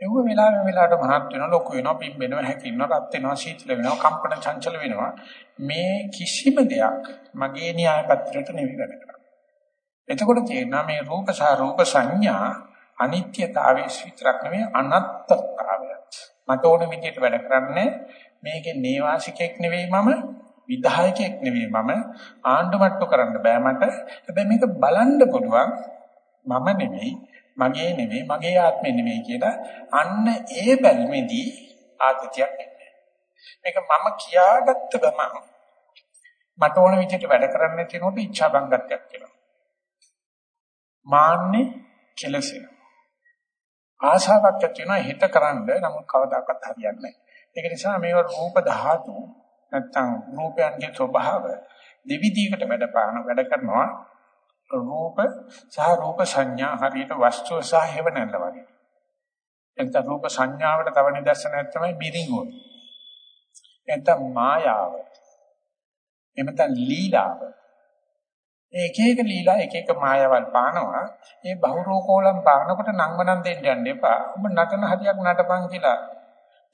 ඒව වෙලාවෙ වෙලාවට මහත් වෙනවා ලොකු වෙනවා පිම්බෙනවා හැකිනවා රත් වෙනවා සීතල වෙනවා කම්පන චංචල වෙනවා මේ කිසිම දෙයක් මගේ න්‍යාය පත්‍රයට නෙවෙයි වැඩ කරන්නේ. එතකොට තේරෙනවා මේ රූප සහ රූප සංඥා අනිත්‍යතාවයේ විතරක් නෙවෙයි අනත්තතාවයත්. මට ඕන විදිහට වැඩ කරන්නේ මේකේ නේවාසිකෙක් නෙවෙයි මම විධායකෙක් නෙවෙයි මම ආණ්ඩුමට්ටු කරන්න බෑ මට. හැබැයි මේක බලන්න පුළුවන් මම නෙවෙයි මගේ නෙවෙයි මගේ ආත්මෙ නෙවෙයි කියලා අන්න ඒ බැල්මේදී ආගතියක් එන්නේ. මේක මම කියාගත්ත ගමන් මට ඕන විදිහට වැඩ කරන්න තියෙනකොට ඉච්ඡා බංගත්වයක් කියලා. මාන්නේ කෙලසෙන. ආශාවක් ඇති වෙනවා හිත කරන්න නමුත් කවදාකවත් හරියන්නේ නැහැ. ඒක නිසා මේව රූප ධාතු නැත්තම් රූපයන්ගේ ස්වභාව දෙවිදියකට වැඩ පාන වැඩ කරනවා රූප සහ රූප සංඥා හරියට වස්තුව සහ හේවණල්ල වගේ. එතන රූප සංඥාවට තව නිදර්ශනයක් තමයි බිරිඟුව. එතන මායාව. එමෙතන ලීලාව. එක එක ලීලා එක එක මායාවල් පානවා. ඒ බහුරෝකෝලම් පානකොට නංවනන් දෙන්න යන්න එපා. ඔබ නටන හරියක් නටපන් කියලා.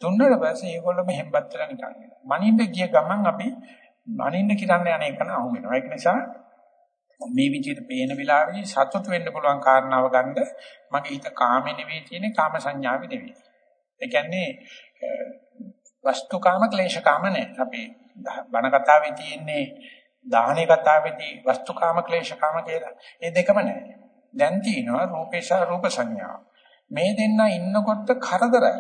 දුන්නට පස්සේ ඒගොල්ලෝ මෙහෙම බත්තලා නිකන්. මනින්න ගිය ගමන් අපි මනින්න කිරන්න යන එක න අහු වෙනවා. ඒක නිසා මේ විදිහට පේන වෙලාවෙදී සතුට වෙන්න පුළුවන් කාරණාව ගන්න මගේ හිත කාමේ නෙවෙයි තියෙන්නේ කාම සංඥාවේ නෙවෙයි. ඒ කියන්නේ වස්තුකාම ක්ලේශකාම නෑ. අපි බණ කතාවේ තියෙන්නේ දාහනේ කතාවේදී වස්තුකාම ක්ලේශකාම කියලා. ඒ දෙකම නෑ. දැන් තියෙනවා රූපේශා රූප සංඥා. මේ දෙන්න ඉන්නකොට කරදරයි.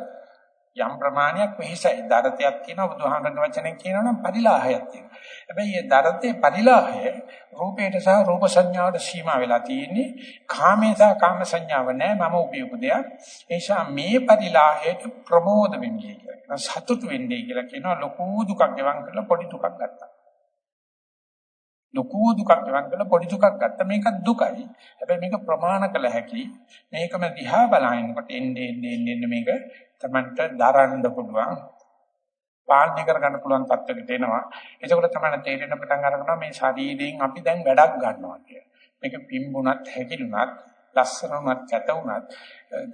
යම් ප්‍රමාණයක් වෙහිසයි දරතයක් තියෙනවා බුදුහාමරගේ වචනෙන් කියනවා නම් පරිලාහයක් තියෙනවා. හැබැයි මේ දරතේ පරිලාහය රූපයට සහ රූප සංඥාවට සීමා වෙලා තියෙන්නේ කාමේ සහ කාම සංඥාව නෑ මම උපයපු දෙයක්. ඒ නිසා මේ පරිලාහයට ප්‍රමෝද වෙන්නේ කියලා. සතුට වෙන්නේ කියලා කියනවා ලොකු දුකක් ගෙවන් කරලා පොඩි දුකක් ගත්තා. ලොකු දුකක් ගෙවන් කරලා පොඩි දුකක් ගත්තා මේක දුකයි. හැබැයි මේක ප්‍රමාණ කළ හැකි. මේකම දිහා බලනකොට එන්නේ එන්නේ එන්නේ මේක තමන්ට දරන්න පුළුවන් පාලනය කරගන්න පුළුවන් තත්ත්වයකට එනවා. එතකොට තමයි තේරෙන පටන් අරගනවා මේ ශරීරයෙන් අපි දැන් වැඩක් ගන්නවා කිය. මේක පිම්බුණත් හැකිලුණත් ලස්සනමත් කැත වුණත්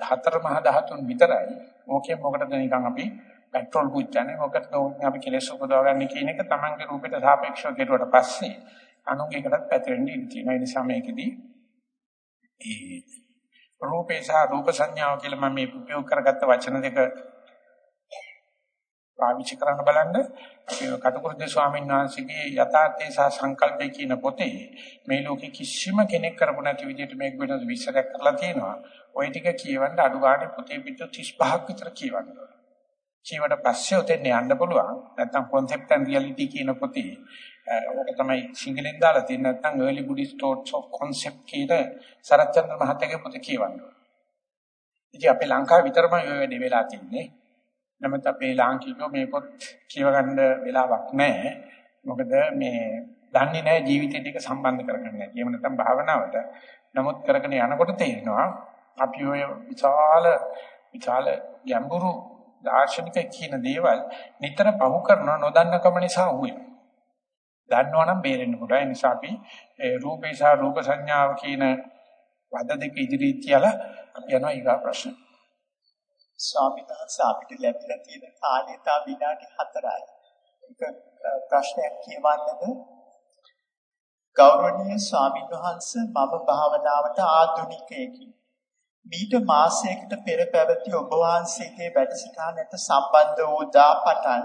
හතර මහ ධාතුන් විතරයි. ඕකේ මොකටද නිකන් අපි පෙට්‍රල් පුච්චන්නේ මොකටද අපි කෙලෙස් උපදවගන්නේ කියන එක තමන්ගේ රූපයට සාපේක්ෂව කෙරුවට පස්සේ අනුගයකටත් පැතිරෙන්න ඉඩ තියෙනවා. ඒ නිසා මේකෙදී ඒ රූපේ සහ රූප සංඥාව කියලා මම මේ උපයෝග කරගත්ත වචන දෙක පාවිච්චි කරන්න බලන්න කටුකුරුද ස්වාමීන් වහන්සේගේ යථාර්ථය සහ සංකල්පය කියන පොතේ මේ ලෝකේ කිසිම කෙනෙක් කරපු නැති විදිහට මේක වෙන විස්තරයක් කරලා තියෙනවා. ওই ටික කියවන්න අඩු ගානේ පොතේ පිට 35ක් විතර කියවන්න ඕන. කියවට පස්සේ උතෙන් යන්න පුළුවන්. නැත්තම් concept and reality කියන පොතේ ඕක තමයි සිංහලෙන් දාලා තියෙන නැත්තම් early buddhist thoughts of concept කියන සරච්චන්ද්‍ර මහත්තයාගේ පොත කියවන්න ඕන. ඉතින් අපේ ලංකාව විතරමයි ඔය වැඩේ වෙලා තින්නේ. නමුත් අපේ ලාංකිකයෝ මේ පොත් කියව ගන්න වෙලාවක් නැහැ. මොකද මේ දන්නේ නැහැ ජීවිතේ ටික සම්බන්ධ කරගන්න නැති. එහෙම නැත්නම් භාවනාවට. නමුත් කරගෙන යනකොට තේරෙනවා අපි ඔය විශාල විශාල ගැඹුරු දාර්ශනික කියන දේවල් නිතර පහු කරන නොදන්නකම නිසා වුනේ. දන්නවනම් බේරෙන්න පුළුවන්. ඒ නිසා අපි රූපේ සහ රූප සංඥාව කියන වද දෙක ඉදිරියට තියලා අපි යනවා ඊගා ප්‍රශ්න. ස්වාමීන් වහන්සේ අපිට ලැබිලා තියෙන කාලය තා විනාඩි 4යි. ඒක ප්‍රශ්නයක් කියවන්නද? ගෞරවනීය ස්වාමීන් වහන්සේ මම භාවනාවට ආධුනිකයෙකි. මීට මාසයකට පෙර පැවති ඔබ වහන්සේගේ වැඩසටහනට සම්බන්ධ වූ දා පටන්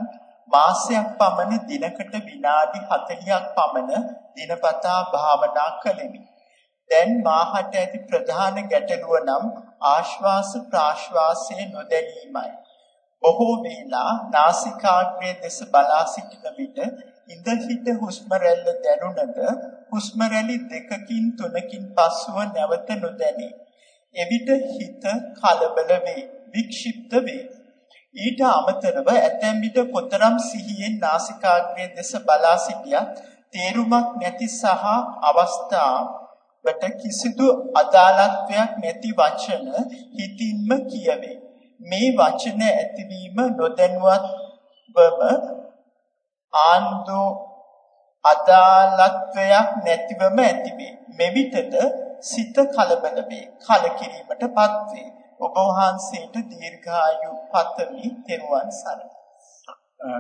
මාසයක් පමණ දිනකට විනාඩි 40ක් පමණ දිනපතා භාවනා කළෙමි. දැන් මාහට ඇති ප්‍රධාන ගැටලුව නම් ආශ්වාස ප්‍රාශ්වාසයේ නොදැනීමයි. බොහෝ වේලා නාසිකාග්‍රයේ දෙස බලා සිටින විට ඉඳ හිට හුස්ම රැල්ල දැනුණද හුස්ම රැලි දෙකකින් තුනකින් පස්සුව නැවත නොදැනේ. එවිට හිත කලබල වේ, වික්ෂිප්ත වේ. ඊට අමතරව ඇතැම් විට කොතරම් සිහියෙන් නාසිකාග්‍රයේ දෙස බලා සිටියත් තේරුමක් නැති සහ අවස්ථාවට කිසිදු අදාළත්වයක් නැති වචන හිතින්ම කියවේ. මේ වචන ඇතිවීම නොදැනුවත්වම ආන්දෝ අදාළත්වයක් නැතිවම ඇතිවේ. මෙවිටද සිත කලබල වේ. කලකිරීමටපත් වේ. ඔබ වහන්සේට දීර්ඝායු පතමි. තෙරුවන් සරණයි.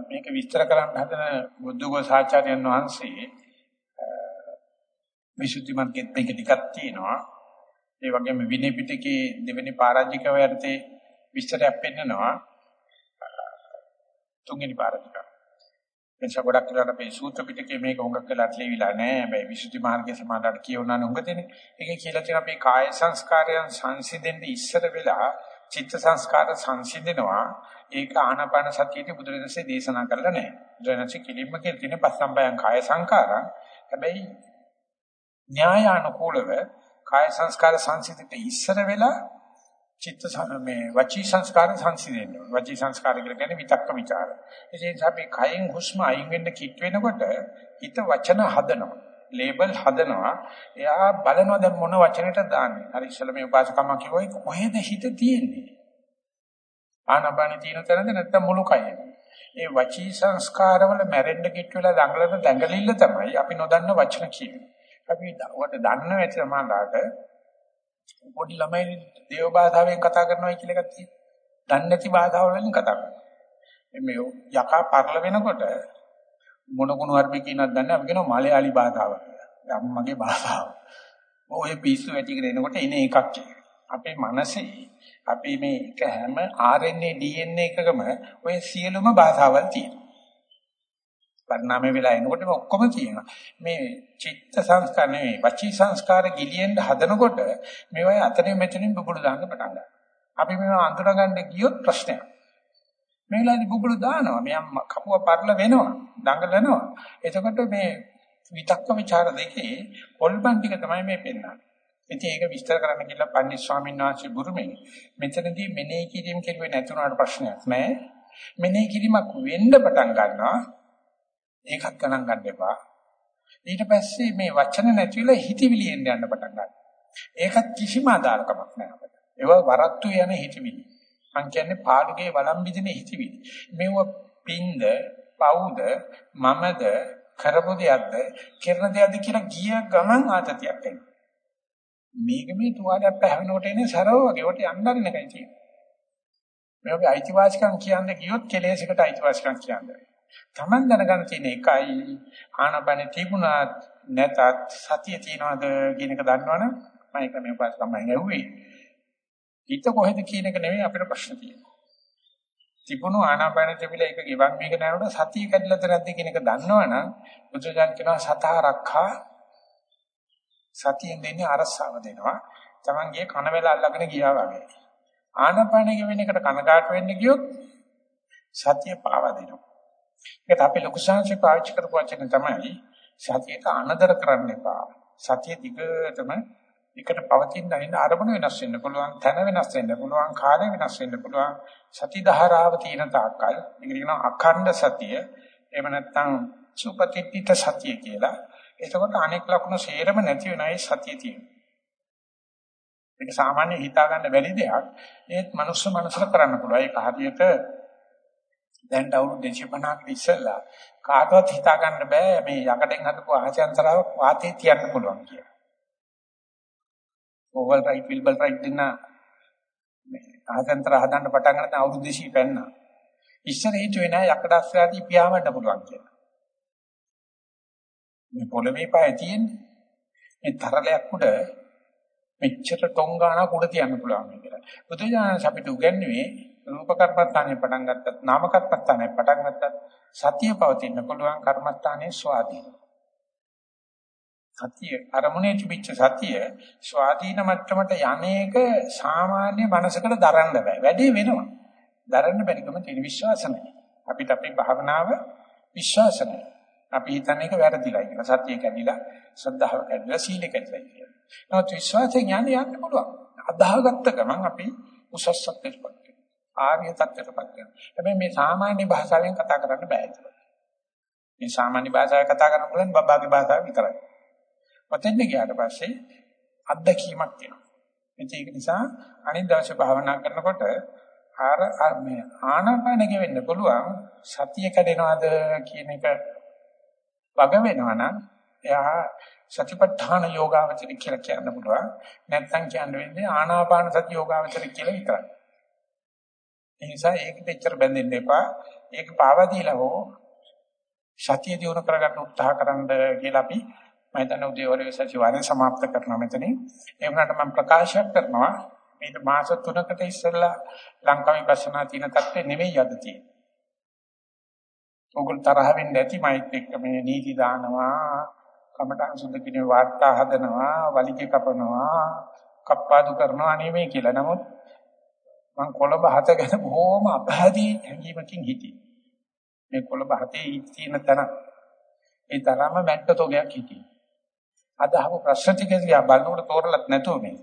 මේක විස්තර කරන්න හදන බුද්ධඝෝස ආචාර්යයන් වහන්සේ විසුද්ධි මාර්ගෙත් මේක ටිකක් තියෙනවා. ඒ වගේම විනය පිටකේ දෙවෙනි පරාජික වර්තේ විස්තරයක් පෙන්නනවා. තුන්වෙනි පරාජික. එනිසා ගොඩක් වෙලාවට මේ සූත්‍ර පිටකේ මේක හොඟක් වෙලාට ලියවිලා නැහැ. හැබැයි විසුද්ධි මාර්ගයේ සමාදාට කියවනානේ හොඟ දෙන්නේ. ඒකේ කියලා තියෙන අපේ කාය සංස්කාරයන් සංසිඳෙන්න ඉස්සර වෙලා චිත්ත සංස්කාර සංසිඳෙනවා. ඒක ආනාපාන සතියේදී බුදුරජාණන්සේ දේශනා කරලා නැහැ. බුදුරජාණන්සේ කිලින්ම කියලා තියෙන පස්සම්බයං කාය සංකාරං. හැබැයි න්‍යායානුකූලව කාය සංස්කාර සංසිඳිට ඉස්සර වෙලා චිත්ත මේ වචී සංස්කාර සංසිඳෙන්න ඕන. වචී සංස්කාර කියලා කියන්නේ විතක්ක ਵਿਚාර. ඒ නිසා අපි කයෙන් හුස්ම අයින් වෙන්න කිට් වෙනකොට හිත වචන හදනවා. ලේබල් හදනවා. එයා බලනවා දැන් මොන වචනෙට දාන්නේ. අර ඉස්සෙල්ලා මේ උපාසකම කිව්වයි කොහෙද හිත තියෙන්නේ? ආනපාන තියෙන තැනද නැත්නම් මුළු කයෙද? ඒ වචී සංස්කාරවල මැරෙන්න කිට් වෙලා දඟලන දඟලිල්ල තමයි අපි නොදන්න වචන කියන්නේ. අපි වට දන්නව ඇති සමාදාට පොඩි ළමයි දේව බාධාවෙන් කතා කරනවා කියලා එකක් තියෙනවා. දන්නේ නැති බාධා වලින් කතා කරනවා. මේ යකා පරල වෙනකොට මොන කුණු හර්පි කියනවද දන්නේ අපි කියනවා මලයාලි බාධාව කියලා. අම්මගේ බාධාව. ඔය පිස්සු ඇටිගෙන එනකොට එන එකක් අපේ මනසේ අපි මේ එක හැම RNA DNA එකකම ඔය සියලුම බාධාවල් තියෙනවා. පරිණාමය වෙලා එනකොට මේ ඔක්කොම තියෙනවා. මේ චිත්ත සංස්කාර නෙවෙයි වචී සංස්කාර ගිලියෙන්න හදනකොට මේවා අතරින් මෙතනින් බුබුලු දාන්න පටන් ගන්නවා. අපි මේවා අඳුරගන්න ගියොත් ප්‍රශ්නයක්. මේ වෙලාවේදී බුබුලු දානවා. මෙයන් කපුව පරල වෙනවා. දඟලනවා. එතකොට මේ විතක්ක ਵਿਚාර දෙකේ පොල්බන් ටික තමයි මේ පෙන්වන්නේ. ඉතින් ඒක විස්තර කරන්න කියලා පන්දි ස්වාමීන් වහන්සේ බුරුමේ මෙතනදී මෙනෙහි කිරීම කෙරුවේ නැතුණාට ප්‍රශ්නයක් නෑ. මෙනෙහි කිරීමක් වෙන්න පටන් ගන්නවා. ඒකත් ගණන් ගන්න එපා. ඊට පස්සේ මේ වචන නැතිවෙලා හිතවිලි එන්න යන්න පටන් ගන්නවා. ඒකත් කිසිම ආදාළකමක් නැහැ අපිට. ඒවා වරත්තු යන හිතවිලි. මං කියන්නේ පාළුගේ වළම් බිදින හිතවිලි. මේව පින්ද, පවුද, මමද, කරපු දෙයක්ද, කරන දෙයක්ද කියලා ගිය ගමන් ආතතියක් එනවා. මේක මේ තුවාලයක් පැහැවෙනකොට එන්නේ සරව වගේ. වට යන්නරින් එකයි තියෙන්නේ. මේ වගේ අයිතිවාසිකම් කියන්නේ කිව්වොත් කෙලෙසකට අයිතිවාසිකම් කියන්නේ. Taman දැනගන්න තියෙන එකයි ආනපන තිබුණත් නැතත් සතිය තියනවාද කියන එක දන්නවනම් මම ඒක මේ පාස් තමයි ඇහුවේ. හිත කොහෙද කියන එක නෙවෙයි අපිට ප්‍රශ්න තියෙන්නේ. තිබුණු ආනාපාන තිබිලා ඒක ගෙවන් මේක නෑනොට සතිය කැඩලාද නැද්ද කියන එක දන්නවනම් බුදුජාන් කියනවා සතහ රක්ඛා සතියෙන් දෙන්නේ අරසාව දෙනවා. Tamanගේ කන වල අල්ලගෙන ගියා වගේ. ආනාපානෙ ගෙවෙන එකට කනගාට වෙන්න ගියොත් සතිය පාවා දෙනවා. ඒකට අපි ලොකු සංසය පාවිච්චි කරපු වචන තමයි සතියට අනදර කරන්න එපා. සතිය දිගටම එකට පවතින ඉන්න අරමුණ වෙනස් වෙන්න පුළුවන්, තන වෙනස් වෙන්න පුළුවන්, කාලය වෙනස් වෙන්න පුළුවන්. සති ධාරාව තියෙන තාක්කල් මේක කියනවා අඛණ්ඩ සතිය. එහෙම නැත්නම් සුපතිත්‍ිත සතිය කියලා. එතකොට අනෙක් ලක්ෂණ සේරම නැති වෙනයි සතිය තියෙන්නේ. මේක සාමාන්‍ය හිතා ගන්න බැරි දෙයක්. ඒත් මනුස්ස මනසට කරන්න පුළුවන්. ඒක හරියට දැන් අවුරුදු 250කට ඉස්සෙල්ලා කාටවත් හිතා ගන්න බෑ මේ යකඩෙන් හදපු ආචාන්තරාව වාතේ තියන්න පුළුවන් කියලා. ඕවල් රයිට් විල්බල් රයිට් දෙන්න මේ ආචාන්තර හදන්න පටන් ගන්න අවුරුදු 200 පෙන්නා. ඉස්සර හිතුවේ නෑ යකඩ අස්රාදී පියාඹන්න පුළුවන් කියලා. මේ පොළමේ පාය තියෙන්නේ. මේ තරලයක් උඩ මෙච්චර ටොංගානක් උඩ තියන්න පුළුවන් කියලා. බුදුජානක අපිට උගන්වන්නේ රූප කර්මස්ථානේ පටන් ගත්තත් නාම කර්මස්ථානේ පටන් ගත්තත් සතිය පවතින්න පුළුවන් කර්මස්ථානේ ස්වාධීන. සතිය අරමුණේ තිබිච්ච සතිය ස්වාධීන මට්ටමට යන්නේක සාමාන්‍ය මනසකට දරන්න බෑ. වැඩි වෙනවා. දරන්න බැරිකම තියෙන විශ්වාස නැහැ. අපිට අපේ භාවනාව විශ්වාස නැහැ. අපි හිතන්නේ ඒක වැරදිලා කියලා. සතිය කැඩිලා, ශ්‍රද්ධාව කැඩිලා, සීල කැඩිලා කියලා. නමුත් විශ්වාසයෙන් යන්නේ යන්න පුළුවන්. අදාහගත්ත ගමන් අපි උසස් සත්‍යයක් ආර්ය தත්ත්වයටපත් වෙනවා. හැබැයි මේ සාමාන්‍ය භාෂාවෙන් කතා කරන්න බෑ ඒක. මේ සාමාන්‍ය භාෂාවෙන් කතා කරන්න පුළුවන් බබාගේ භාෂාව විතරයි. ඔතෙන් ගියාට පස්සේ අත්දැකීමක් තියෙනවා. ඒක නිසා අනිත් දවසේ භාවනා කරනකොට ආර මේ ආනාපාන ගෙවෙන්න පුළුවන් සතිය කැඩෙනවද කියන එක වග වෙනවනම් එයා සතිපට්ඨාන යෝගාවචරය කියලා කියන්න පුළුවන්. නැත්නම් කියන්න වෙන්නේ ආනාපාන සති යෝගාවචරය කියලා විතරයි. ඒ නිසා ඒකට එච්චර බැඳෙන්න එපා. ඒක පාවා දීලා හෝ සතිය දියුණු කරගන්න උත්සාහ කරන්න කියලා අපි මම හිතන්නේ උදේ වරුවේ සතිවාරයෙන් સમાપ્ત කරනවා මෙතනින්. ඒ වුණාට මම ප්‍රකාශයක් කරනවා මේ මාස 3කට ඉස්සෙල්ලා ලංකාවේ පස්සනා තියෙන තත්ත්වේ නෙවෙයි අද තියෙන්නේ. උගල තරහ වෙන්නේ නැති මයිත් එක්ක මේ නීති දානවා, කමටහන් සුද්ධ කිනේ වාර්තා හදනවා, වලිගේ කපනවා, කප්පාදු කරනවා නෙමෙයි කියලා. නමුත් මම කොළඹ හත ගැන බොහොම අපහදී හැඟීමකින් හිටියේ. මේ කොළඹ හතේ තියෙන තැන ඒ තරම මැට්ටතෝගයක් හිටියේ. අද අහපු ප්‍රශ්න ටික දිහා බලනකොට තෝරලත් නැතුව මේ.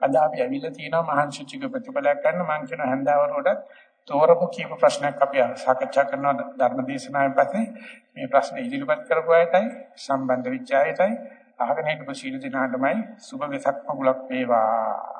අද අපි ඇවිල්ලා තියෙනවා මහන්සිචික ප්‍රතිඵලයක් ගන්න මං කියන හැන්දාවරට තෝරපු කීප ප්‍රශ්නයක් අපි සාකච්ඡා කරනවා ධර්ම දේශනාවෙන් පස්සේ මේ ප්‍රශ්න ඉදිරිපත් කරපු අයටයි සම්බන්ධ වෙච්ච අයටයි අහගෙන හිටපු සීල දිනාටමයි සුබ වෙසක් මගුලක් වේවා